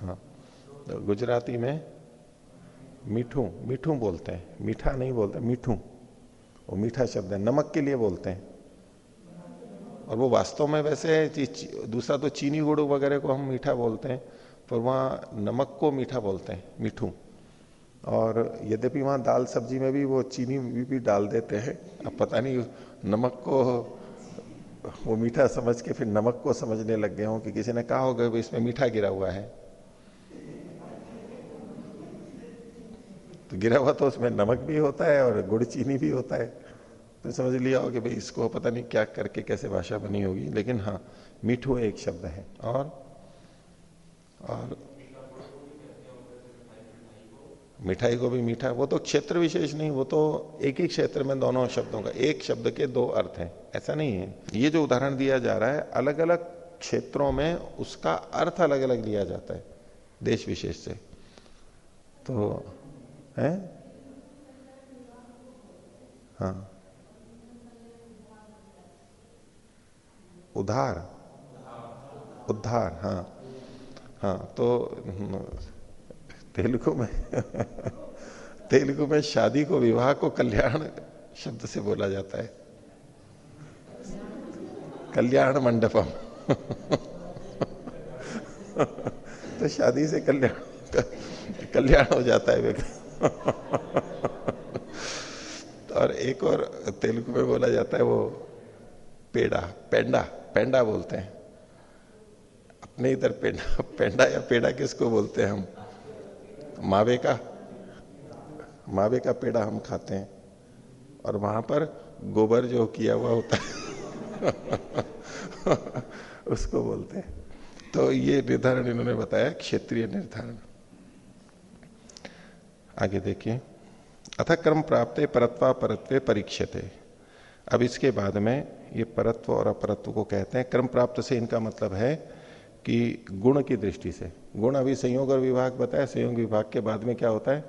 हाँ। तो गुजराती में मीठू मीठू बोलते हैं। मीठा नहीं बोलते, मीठू। वो मीठा शब्द है, नमक के लिए बोलते हैं। और वो वास्तव में वैसे दूसरा तो चीनी गुड़ वगैरह को हम मीठा बोलते हैं पर वहाँ नमक को मीठा बोलते हैं मीठू। और यद्यपि वहाँ दाल सब्ज़ी में भी वो चीनी भी, भी डाल देते हैं अब पता नहीं नमक को वो मीठा समझ के फिर नमक को समझने लग गए हो कि किसी ने कहा होगा इसमें मीठा गिरा हुआ है। तो गिरा हुआ तो उसमें नमक भी होता है और गुड़ चीनी भी होता है। तो समझ लिया हो कि भाई इसको पता नहीं क्या करके कैसे भाषा बनी होगी, लेकिन हाँ मीठू एक शब्द है। और और मिठाई को भी मीठा, वो तो क्षेत्र विशेष नहीं, वो तो एक ही क्षेत्र में दोनों शब्दों का, एक शब्द के दो अर्थ हैं। ऐसा नहीं है। ये जो उदाहरण दिया जा रहा है अलग अलग क्षेत्रों में उसका अर्थ अलग अलग लिया जाता है, देश विशेष से। तो है? हाँ। उधार। उद्धार हाँ। हाँ तो तेलुगु में तेलुगु में शादी को विवाह को कल्याण शब्द से बोला जाता है। कल्याण मंडपम। तो शादी से कल्याण कल्याण हो जाता है और एक और तेलुगु में बोला जाता है वो पेड़ा, पेंडा। पेंडा बोलते हैं। अपने इधर पेंडा पेंडा या पेड़ा किसको बोलते हैं हम? मावे का। मावे का पेड़ा हम खाते हैं। और वहाँ पर गोबर जो किया हुआ होता है, उसको बोलते हैं। तो ये निर्धारण इन्होंने बताया, क्षेत्रीय निर्धारण। आगे देखिए। अथ क्रम प्राप्त परत्वा परत्वे परीक्षते। अब इसके बाद में ये परत्व और अपरत्व को कहते हैं। क्रम प्राप्त से इनका मतलब है कि गुण की दृष्टि से। गुण अभी संयोग और विभाग बताया, संयोग विभाग के बाद में क्या होता है?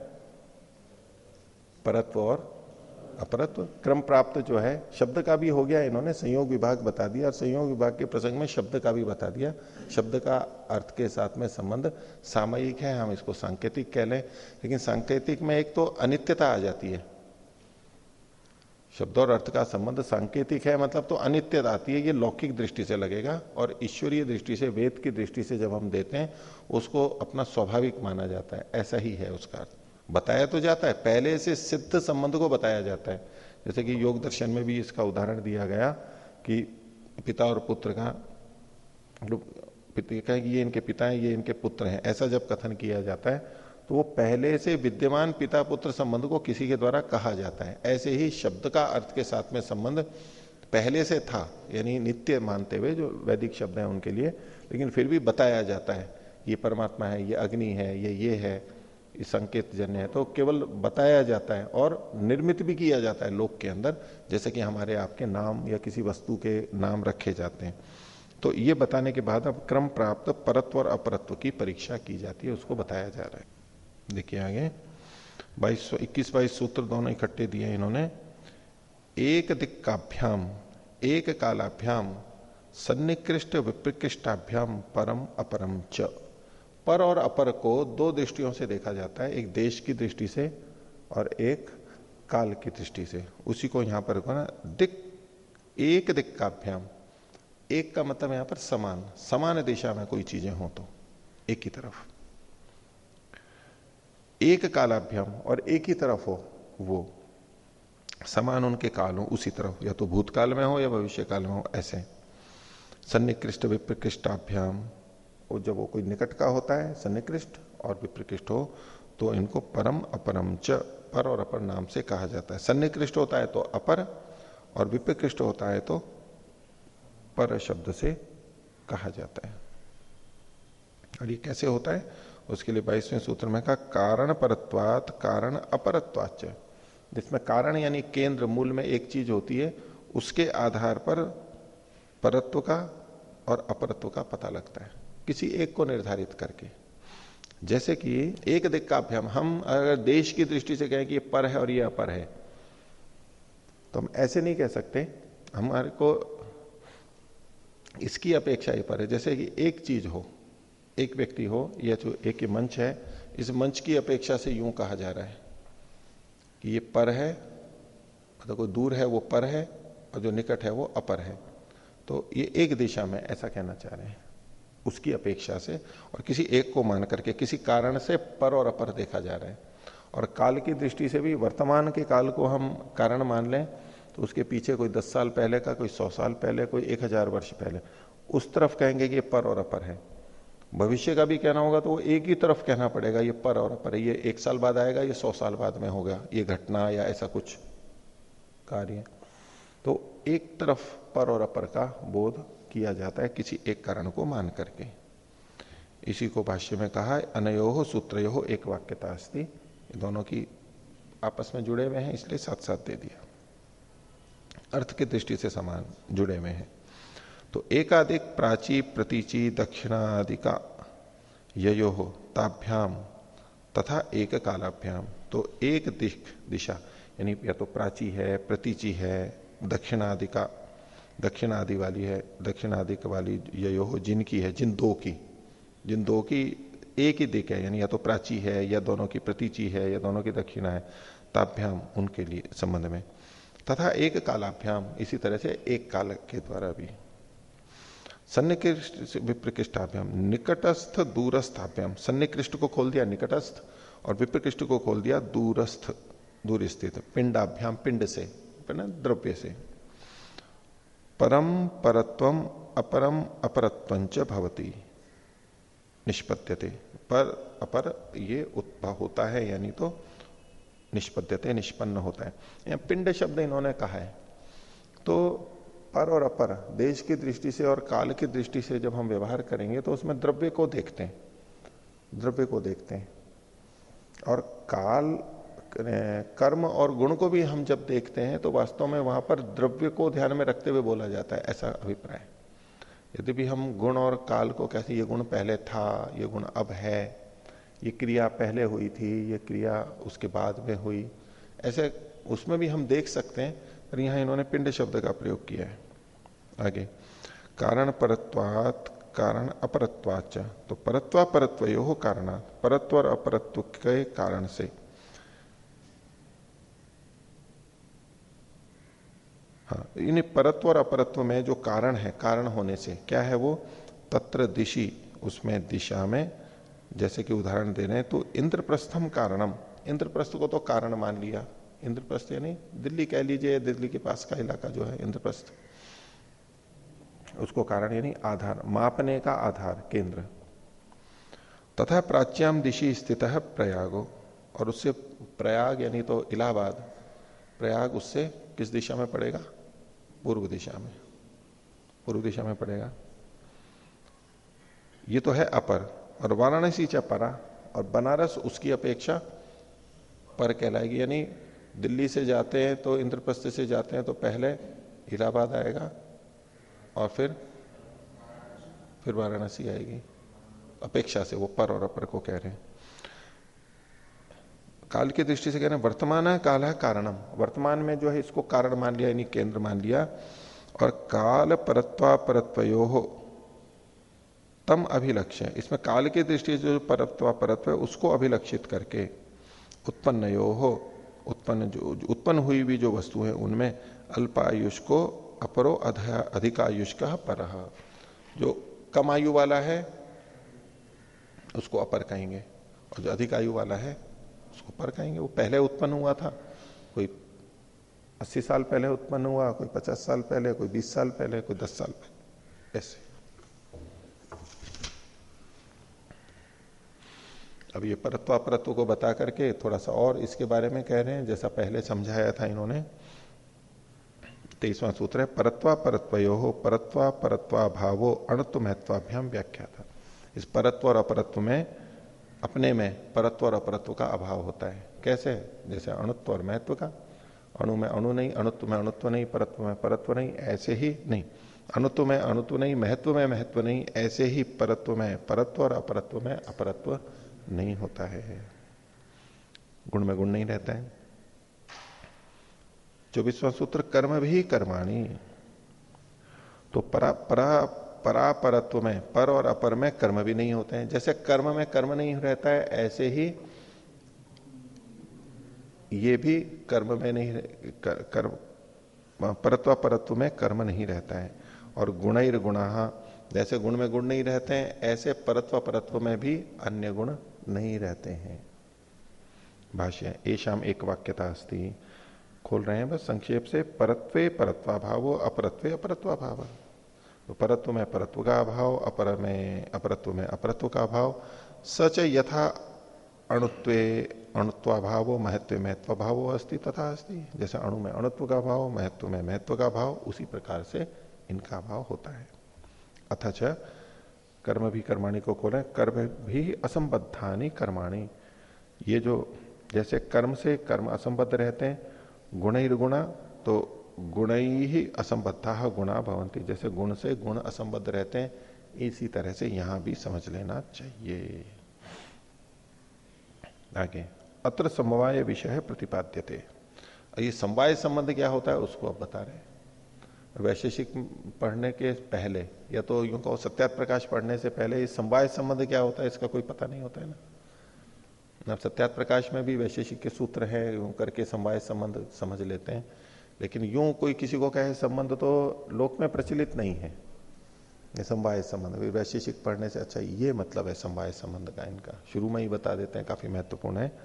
परत्व और अपरत्व। क्रम प्राप्त जो है, शब्द का भी हो गया, इन्होंने संयोग विभाग बता दिया और संयोग विभाग के प्रसंग में शब्द का भी बता दिया। शब्द का अर्थ के साथ में संबंध सामयिक है, हम इसको सांकेतिक कह लें। लेकिन सांकेतिक में एक तो अनित्यता आ जाती है। शब्द और अर्थ का संबंध सांकेतिक है मतलब तो अनित्यता आती है, ये लौकिक दृष्टि से लगेगा और ईश्वरीय दृष्टि से, वेद की दृष्टि से जब हम देते हैं, उसको अपना स्वाभाविक माना जाता है। ऐसा ही है उसका अर्थ। बताया तो जाता है, पहले से सिद्ध संबंध को बताया जाता है। जैसे कि योग दर्शन में भी इसका उदाहरण दिया गया कि पिता और पुत्र का कहें कि ये इनके पिता हैं, ये इनके पुत्र हैं। ऐसा जब कथन किया जाता है तो वो पहले से विद्यमान पिता पुत्र संबंध को किसी के द्वारा कहा जाता है। ऐसे ही शब्द का अर्थ के साथ में संबंध पहले से था, यानी नित्य मानते हुए जो वैदिक शब्द है उनके लिए, लेकिन फिर भी बताया जाता है, ये परमात्मा है, ये अग्नि है, ये ये है, ये संकेत जन्य है तो केवल बताया जाता है और निर्मित भी किया जाता है लोक के अंदर, जैसे कि हमारे आपके नाम या किसी वस्तु के नाम रखे जाते हैं। तो ये बताने के बाद अब क्रम प्राप्त परत्व और अपरत्व की परीक्षा की जाती है, उसको बताया जा रहा है। देखिए आगे। बाईस इक्कीस बाईस सूत्र दोनों इकट्ठे दिए इन्होंने। एक दिक्काभ्याम, एक कालाभ्याम, सन्निकृष्ट विप्रकृष्टाभ्याम, परम अपरम च। पर और अपर को दो दृष्टियों से देखा जाता है, एक देश की दृष्टि से और एक काल की दृष्टि से। उसी को यहाँ पर ना, दिक, एक दिक का अभ्याम एक का मतलब यहाँ पर समान समान दिशा में कोई चीज़ें हो तो एक ही तरफ़। एक कालाभ्याम और एक ही तरफ़ हो, वो समान उनके काल हो, उसी तरफ़ या तो भूतकाल में हो या भविष्य काल में हो, ऐसे। सन्निकृष्ट विप्रकृष्टाभ्याम। वो जब वो कोई निकट का होता है, सन्निकृष्ट और विप्रकृष्ट हो तो इनको परम अपरम च, पर और अपर नाम से कहा जाता है। सन्निकृष्ट होता है तो अपर और विप्रकृष्ट होता है तो पर शब्द से कहा जाता है। और ये कैसे होता है? उसके लिए बाईसवें सूत्र में कहा, कारण परत्वात, कारण अपरत्वाच जिसमें कारण यानी केंद्र मूल में एक चीज़ होती है, उसके आधार पर परत्व का और अपरत्व का पता लगता है, किसी एक को निर्धारित करके। जैसे कि एक दिक का अभ्याम हम अगर देश की दृष्टि से कहें कि ये पर है और ये अपर है तो हम ऐसे नहीं कह सकते, हमारे को इसकी अपेक्षा ही पर है। जैसे कि एक चीज़ हो एक व्यक्ति हो, या जो एक ही मंच है, इस मंच की अपेक्षा से यूँ कहा जा रहा है कि ये पर है मतलब कोई दूर है वो पर है, और जो निकट है वो अपर है। तो ये एक दिशा में ऐसा कहना चाह रहे हैं। उसकी अपेक्षा से और किसी एक को मान करके, किसी कारण से पर और अपर देखा जा रहा है। और काल की दृष्टि से भी, वर्तमान के काल को हम कारण मान लें तो उसके पीछे कोई दस साल पहले का, कोई सौ साल पहले, कोई एक हज़ार वर्ष पहले, उस तरफ़ कहेंगे कि पर और अपर है। भविष्य का भी कहना होगा तो वो एक ही तरफ़ कहना पड़ेगा, ये पर और अपर, ये एक साल बाद आएगा, ये सौ साल बाद में होगा, ये घटना या ऐसा कुछ कार्य। तो एक तरफ़ पर और अपर का बोध किया जाता है किसी एक कारण को मान करके। इसी को भाष्य में कहा अनयो सूत्रयो एक वाक्यता अस्ति। दोनों की आपस में जुड़े हुए हैं, इसलिए साथ साथ दे दिया। अर्थ की दृष्टि से समान जुड़े हुए हैं। तो एकाधिक प्राची, प्रतीची दक्षिणादि यो हो ताभ्याम तथा एक कालाभ्याम तो एक दिख दिशा, यानी या तो प्राची है, प्रतीची है दक्षिणादि का दक्षिण आदि वाली है दक्षिण आदि वाली यो जिनकी है, जिन दो की, जिन दो की एक ही दिक है, यानी या तो प्राची है, या दोनों की प्रतीची है, या दोनों की दक्षिणा है, ताभ्याम उनके लिए संबंध में। तथा एक कालाभ्याम इसी तरह से एक काल के द्वारा भी। सन्निकृष्ट विप्रकृष्टाभ्याम निकटस्थ दूरस्थाभ्याम सन्निकृष्ट को खोल दिया, निकटस्थ, और विप्रकृष्ट को खोल दिया, दूरस्थ दूर स्थित पिंडाभ्याम, पिंड से द्रव्य से। परम परत्वम अपरम अपरत्वंच भवती। निष्पत्यते पर, अपर, ये उत्पा होता है, यानी तो निष्पद्यते, निष्पन्न होता है। पिंड शब्द इन्होंने कहा है। तो पर और अपर, देश की दृष्टि से और काल की दृष्टि से जब हम व्यवहार करेंगे तो उसमें द्रव्य को देखते हैं, द्रव्य को देखते हैं। और काल कर्म और गुण को भी हम जब देखते हैं तो वास्तव में वहाँ पर द्रव्य को ध्यान में रखते हुए बोला जाता है, ऐसा अभिप्राय यदि भी हम गुण और काल को कैसे ये गुण पहले था, ये गुण अब है, ये क्रिया पहले हुई थी, ये क्रिया उसके बाद में हुई, ऐसे उसमें भी हम देख सकते हैं, पर यहाँ इन्होंने पिंड शब्द का प्रयोग किया है। आगे। कारण परत्वात, कारण अपरत्वाच तो परत्वा परत्व यो कारण परत्व और अपरत्व के कारण से। हाँ इन परत्व और अपरत्व में जो कारण है, कारण होने से, क्या है वो? तत्र दिशि, उसमें दिशा में। जैसे कि उदाहरण दे रहे हैं तो इंद्रप्रस्थम कारणम। इंद्रप्रस्थ को तो कारण मान लिया। इंद्रप्रस्थ यानी दिल्ली कह लीजिए, दिल्ली के पास का इलाका जो है, इंद्रप्रस्थ। उसको कारण यानी आधार, मापने का आधार केंद्र। तथा प्राच्याम दिशि स्थित है प्रयागो, और उससे प्रयाग यानी तो इलाहाबाद, प्रयाग उससे किस दिशा में पड़ेगा? पूर्व दिशा में। पूर्व दिशा में पड़ेगा। ये तो है अपर, और वाराणसी च परा और बनारस उसकी अपेक्षा पर कहलाएगी। यानी दिल्ली से जाते हैं तो इंद्रप्रस्थ से जाते हैं तो पहले इलाहाबाद आएगा और फिर फिर वाराणसी आएगी। अपेक्षा से वो पर और अपर को कह रहे हैं। काल की दृष्टि से कह रहे हैं, वर्तमान काल है कारणम। वर्तमान में जो है, इसको कारण मान लिया, यानी केंद्र मान लिया। और काल परत्वा परत्वयो, तम अभिलक्ष्य इसमें काल की दृष्टि से जो परत्वा परत्व है, उसको अभिलक्षित करके उत्पन्न यो हो उत्पन्न जो उत्पन्न हुई भी जो वस्तु है, उनमें अल्पायुष को अपरो अधिकायुष का पर। जो कम आयु वाला है, उसको अपर कहेंगे। और जो अधिक आयु वाला है, उसको पर कहेंगे। वो पहले उत्पन्न हुआ था। कोई अस्सी साल पहले उत्पन्न हुआ, कोई पचास साल पहले, कोई बीस साल पहले, कोई दस साल पहले। ऐसे। अब ये परत्व परत्व को बता करके थोड़ा सा और इसके बारे में कह रहे हैं। जैसा पहले समझाया था इन्होंने तेईसवां सूत्र है, परत्वा परत्वयो हो परत्वा परत्वा भावो, अणत्व महत्वाभ्याम व्याख्या था इस परत्व और अपरत्व में, अपने में परत्व और अपरत्व का अभाव होता है। कैसे? जैसे अणुत्व और महत्व का। अणु में अणु नहीं, अणुत्व में अणुत्व नहीं, परत्व में परत्व नहीं, ऐसे ही नहीं। अणुत्व में अणुत्व नहीं, महत्व में महत्व नहीं, ऐसे ही परत्व में परत्व और अपरत्व में अपरत्व नहीं होता है। गुण में गुण नहीं रहता है। चौबीसवां सूत्र कर्म भी कर्माणी। तो परा परा परापरत्व में पर और अपर में कर्म भी नहीं होते हैं। जैसे कर्म में कर्म नहीं रहता है ऐसे ही ये भी कर्म में नहीं कर, कर्म परत्व परत्व में कर्म नहीं रहता है। और गुण गुणा जैसे गुण में गुण नहीं रहते हैं ऐसे परत्व परत्व में भी अन्य गुण नहीं रहते हैं। भाष्य एशाम एक वाक्यता अस्ति। खोल रहे हैं, बस संक्षेप से, परत्वे परत्वा भाव अपरत्वे अपरत्वा भाव तो परत्व में परत्व का अभाव, अपर में अपरत्व में अपरत्व का अभाव सच यथा अणुत्वे अणुत्वा भाव महत्व महत्व भाव अस्ति, तथा अस्ति। जैसे अणु में अणुत्व का भाव महत्व में महत्व का भाव उसी प्रकार से इनका भाव होता है। अथच कर्म भी कर्माणी को खोले, कर्म भी असंबद्धानी कर्माणी। ये जो, जैसे कर्म से कर्म असंबद्ध रहते हैं गुण तो गुण ही असंबद्धा गुणा भवंती जैसे गुण से गुण असंबद्ध रहते हैं, इसी तरह से यहाँ भी समझ लेना चाहिए। आगे, अत्र समवाय विषय प्रतिपाद्यते। ये समवाय संबंध क्या होता है, उसको अब बता रहे वैशेषिक पढ़ने के पहले, या तो यूँ कहो सत्यात प्रकाश पढ़ने से पहले इस समवाय संबंध क्या होता है, इसका कोई पता नहीं होता है ना। अब सत्यात प्रकाश में भी वैशेषिक के सूत्र है, यूँ करके समवाय संबंध समझ लेते हैं। लेकिन यूँ कोई किसी को कहे संबंध तो लोक में प्रचलित नहीं है। ये समवाय संबंध वैशेषिक पढ़ने से अच्छा ये मतलब है समवाय संबंध का इनका। शुरू में ही बता देते हैं, काफ़ी महत्वपूर्ण है।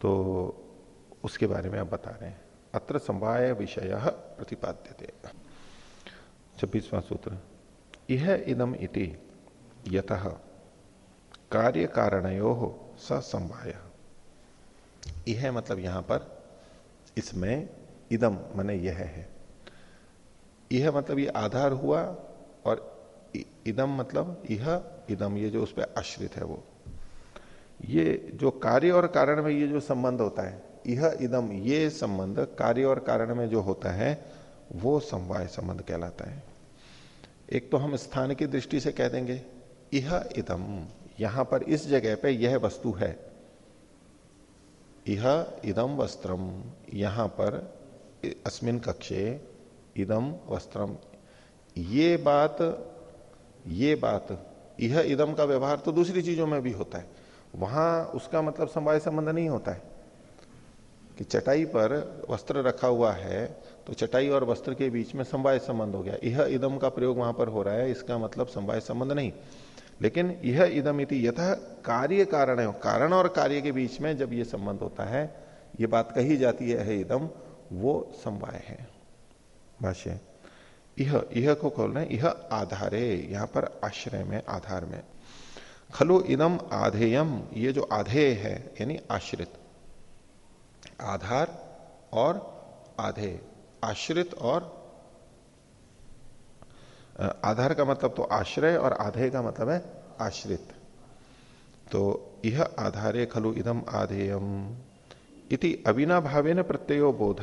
तो उसके बारे में आप बता रहे हैं। अत्र संवाय विषय प्रतिपाद्य थे सूत्र। यह इदम इति। यत कार्य कारणयो स संवाय यह मतलब यहाँ पर इसमें इदम माने यह है। यह मतलब ये आधार हुआ और इदम मतलब यह इदम, ये जो उस पर आश्रित है वो। ये जो कार्य और कारण में ये जो संबंध होता है, यह इदम, ये संबंध कार्य और कारण में जो होता है, वो समवाय संबंध कहलाता है। एक तो हम स्थान की दृष्टि से कह देंगे, यह इदम। यहाँ पर इस जगह पे यह वस्तु है। यह इदम वस्त्रम यहाँ पर अस्मिन कक्षे इदम वस्त्रम ये बात ये बात यह इदम का व्यवहार तो दूसरी चीज़ों में भी होता है। वहाँ उसका मतलब समवाय संबंध नहीं होता है। कि चटाई पर वस्त्र रखा हुआ है तो चटाई और वस्त्र के बीच में समवाय संबंध हो गया। यह इदम का प्रयोग वहाँ पर हो रहा है, इसका मतलब समवाय संबंध नहीं। लेकिन यह इदम इति यथ कार्य कारण है। कारण और कार्य के बीच में जब यह संबंध होता है, ये बात कही जाती है इदम, वो समवाय है। भाष्य यह यह को खोल रहे यह आधारे, यहाँ पर आश्रय में, आधार में। खलु इदम आधेयम, ये जो आधेय है, यानी आश्रित। आधार और आधे आश्रित और आधार का मतलब तो आश्रय और आधेय का मतलब है आश्रित। तो यह आधारे खलु इदम आधेयम। इति अविनाभावे न प्रत्ययो बोध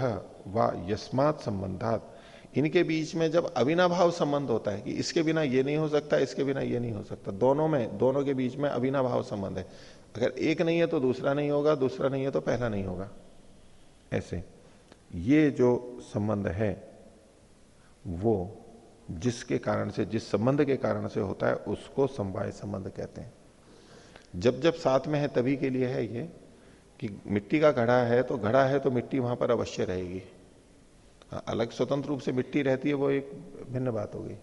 व यस्मात संबंधात इनके बीच में जब अविनाभाव संबंध होता है कि इसके बिना ये नहीं हो सकता, इसके बिना ये नहीं हो सकता, दोनों में, दोनों के बीच में अविनाभाव संबंध है। अगर एक नहीं है तो दूसरा नहीं होगा, दूसरा नहीं है तो पहला नहीं होगा। ऐसे। ये जो संबंध है, वो जिसके कारण से जिस संबंध के कारण से होता है उसको समवाय संबंध कहते हैं। जब जब साथ में है तभी के लिए है ये कि मिट्टी का घड़ा है तो घड़ा है तो मिट्टी वहाँ पर अवश्य रहेगी। हाँ, अलग स्वतंत्र रूप से मिट्टी रहती है वो एक भिन्न बात होगी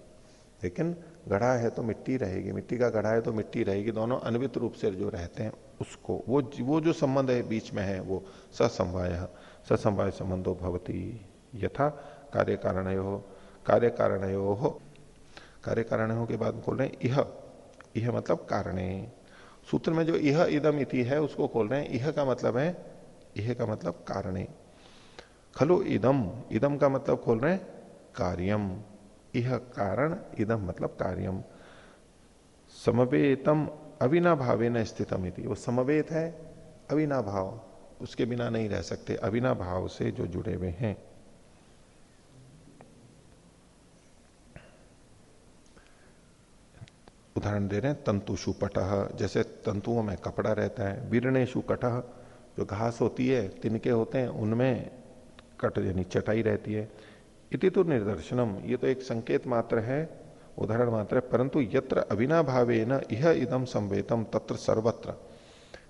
लेकिन घड़ा है तो मिट्टी रहेगी मिट्टी का घड़ा है तो मिट्टी रहेगी दोनों अन्वित रूप से जो रहते हैं उसको वो वो जो संबंध है बीच में है वो ससमवाय ससमवाय संबंधो भवती यथा कार्य कारण कार्य कारण हो कार्य कारण के बाद खोल रहे हैं यह यह मतलब कारणे। सूत्र में जो यह इदम इति है, उसको खोल रहे हैं यह का मतलब है यह का मतलब कारणे। खलो इदम। इदम का मतलब खोल रहे कार्यम। यह कारण, इदम मतलब कार्यम। समवेतम अविनाभावे न स्थितम इति। वो समवेत है, अविनाभाव। उसके बिना नहीं रह सकते, अविनाभाव से जो जुड़े हुए हैं। उदाहरण दे रहे हैं तंतुषु पटह जैसे तंतुओं में कपड़ा रहता है वीरणेशु कटह जो घास होती है तिनके होते हैं उनमें कट यानी चटाई रहती है। इति तो निर्दर्शनम। ये तो एक संकेत मात्र है उदाहरण मात्र है परंतु यत्र अविनाभावे न यह इदम संवेतम तत्र सर्वत्र।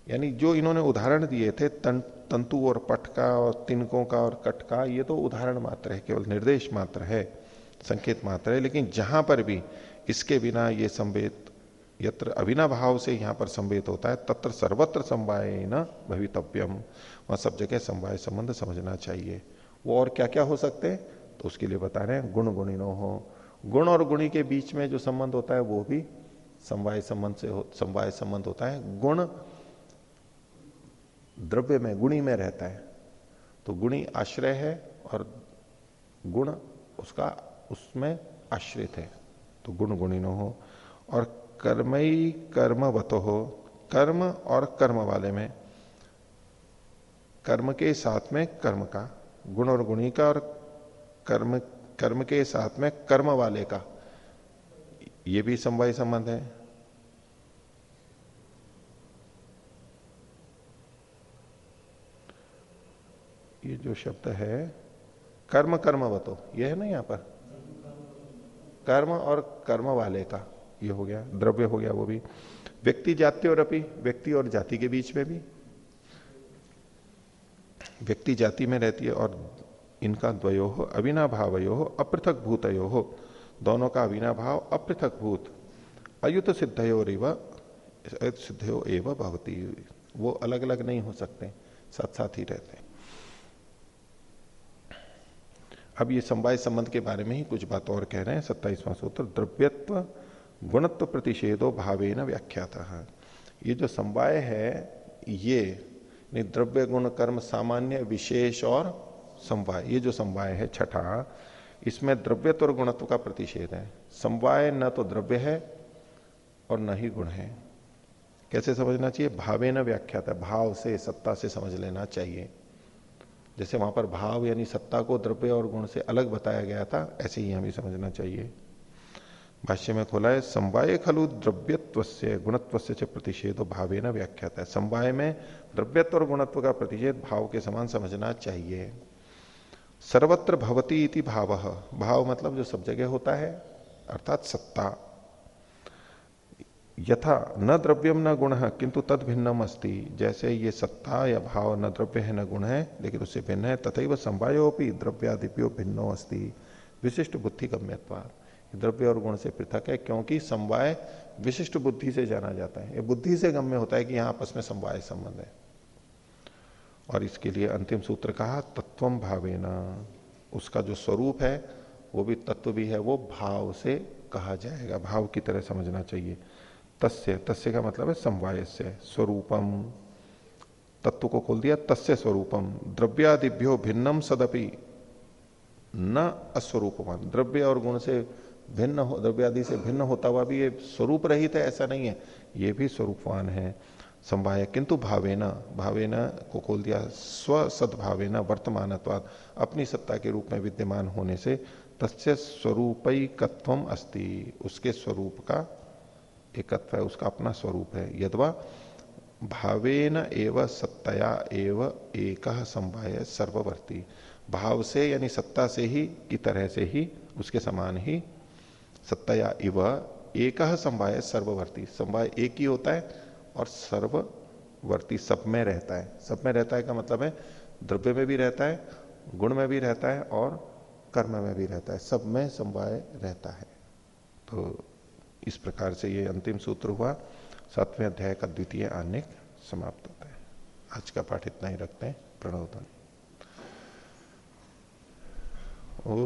यानी जो इन्होंने उदाहरण दिए थे तन, तंतु और पट का और तिनकों का और कट का ये तो उदाहरण मात्र है केवल निर्देश मात्र है संकेत मात्र है लेकिन जहाँ पर भी इसके बिना ये संवेद यत्र अविनाभाव से यहाँ पर संवेद होता है, तत्र सर्वत्र समवाय न भवितव्यम। वहाँ सब जगह समवाय संबंध समझना चाहिए। वो और क्या क्या हो सकते हैं? तो उसके लिए बता रहे हैं, गुण गुणिनो हो। गुण और गुणी के बीच में जो संबंध होता है, वो भी समवाय संबंध से हो समवाय संबंध होता है। गुण द्रव्य में, गुणी में रहता है। तो गुणी आश्रय है और गुण उसका, उसमें आश्रित है। तो गुण गुणिनो हो। और कर्मई कर्मवत हो। कर्म और कर्म वाले में, कर्म के साथ में कर्म का, गुण और गुणी का और कर्म कर्म के साथ में कर्म वाले का, ये भी समवाय संबंध है। ये जो शब्द है, कर्म कर्मवतो, ये है ना यहाँ पर? कर्म और कर्म वाले का, ये हो गया, द्रव्य हो गया वो भी। व्यक्ति जाति और अपी, व्यक्ति और जाति के बीच में भी। व्यक्ति जाति में रहती है और इनका द्वयो हो अविनाभावयो हो अपृथक भूतयो। हो दोनों का अविनाभाव, अपृथक भूत। अयुत सिद्धयो सिद्धयो एवं भवती। वो अलग अलग नहीं हो सकते साथ साथ ही रहते अब ये समवाय संबंध के बारे में ही कुछ बात और कह रहे हैं। सत्ताईसवां सूत्र, द्रव्यत्व गुणत्व प्रतिषेधो भावे न व्याख्याता। ये जो समवाय है, ये द्रव्य गुण, कर्म, सामान्य, विशेष और समवाय ये जो समवाय है छठा, इसमें द्रव्यत्व और गुणत्व का प्रतिषेध है। समवाय न तो द्रव्य है और न ही गुण है। कैसे समझना चाहिए? भावे न व्याख्यात, भाव से, सत्ता से समझ लेना चाहिए। जैसे वहाँ पर भाव यानी सत्ता को द्रव्य और गुण से अलग बताया गया था, ऐसे ही हमें समझना चाहिए। भाष्य में खोला है, समवाय खलु द्रव्यत्व से गुणत्व से प्रतिषेध भावे न व्याख्यात है। समवाय में द्रव्यत्व और गुणत्व का प्रतिषेध भाव के समान समझना चाहिए। सर्वत्र भवती इति भाव। भाव मतलब जो सब जगह होता है, अर्थात सत्ता। यथा न द्रव्यम न गुण है किंतु तद भिन्नम अस्ति जैसे ये सत्ता या भाव न द्रव्य है, न गुण है लेकिन उससे भिन्न है तथा वह संवायोपी द्रव्यादिप्यो भिन्नो अस्ति। विशिष्ट बुद्धि गम्यत्वाद द्रव्य और गुण से पृथक है, क्योंकि समवाय विशिष्ट बुद्धि से जाना जाता है। ये बुद्धि से गम्य होता है कि यहाँ आपस में समवाय संबंध है। और इसके लिए अंतिम सूत्र कहा तत्वम भावे न उसका जो स्वरूप है, वो भी तत्व भी है, वो भाव से कहा जाएगा। भाव की तरह समझना चाहिए। तस्य तस्य का मतलब है समवाय से स्वरूपम। तत्व को खोल दिया, तस्य स्वरूपम। द्रव्यादिभ्यो भिन्नम सदपि। न अस्वरूपमान द्रव्य और गुण से भिन्न हो, द्रव्यादि से भिन्न होता हुआ भी ये स्वरूप रहित है, ऐसा नहीं है। ये भी स्वरूपवान है संवाय किंतु भावेना भावेना को खोल दिया स्व सद्भावेना वर्तमान अपनी सत्ता के रूप में विद्यमान होने से तस्य स्वरूपकत्व अस्ति, उसके स्वरूप का एकत्व है, उसका अपना स्वरूप है। यदवा भावेन एव सत्तया एव एक समवाय सर्ववर्ती। भाव से यानी सत्ता से ही, की तरह से ही, उसके समान ही, सत्तया इव एक समवाय सर्ववर्ती। समवाय एक ही होता है और सर्ववर्ती सब में रहता है। सब में रहता है का मतलब है, द्रव्य में भी रहता है, गुण में भी रहता है और कर्म में भी रहता है। सब में समवाय रहता है। तो इस प्रकार से ये अंतिम सूत्र हुआ। सातवें अध्याय का द्वितीय आनेक समाप्त होता है। आज का पाठ इतना ही रखते हैं। प्रणोदन। ओ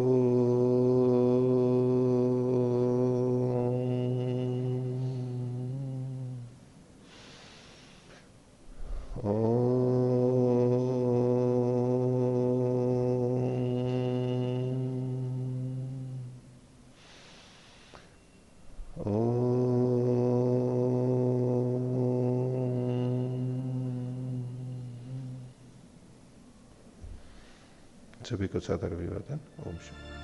მუსიკოსად არ ვივარდნენ ომში.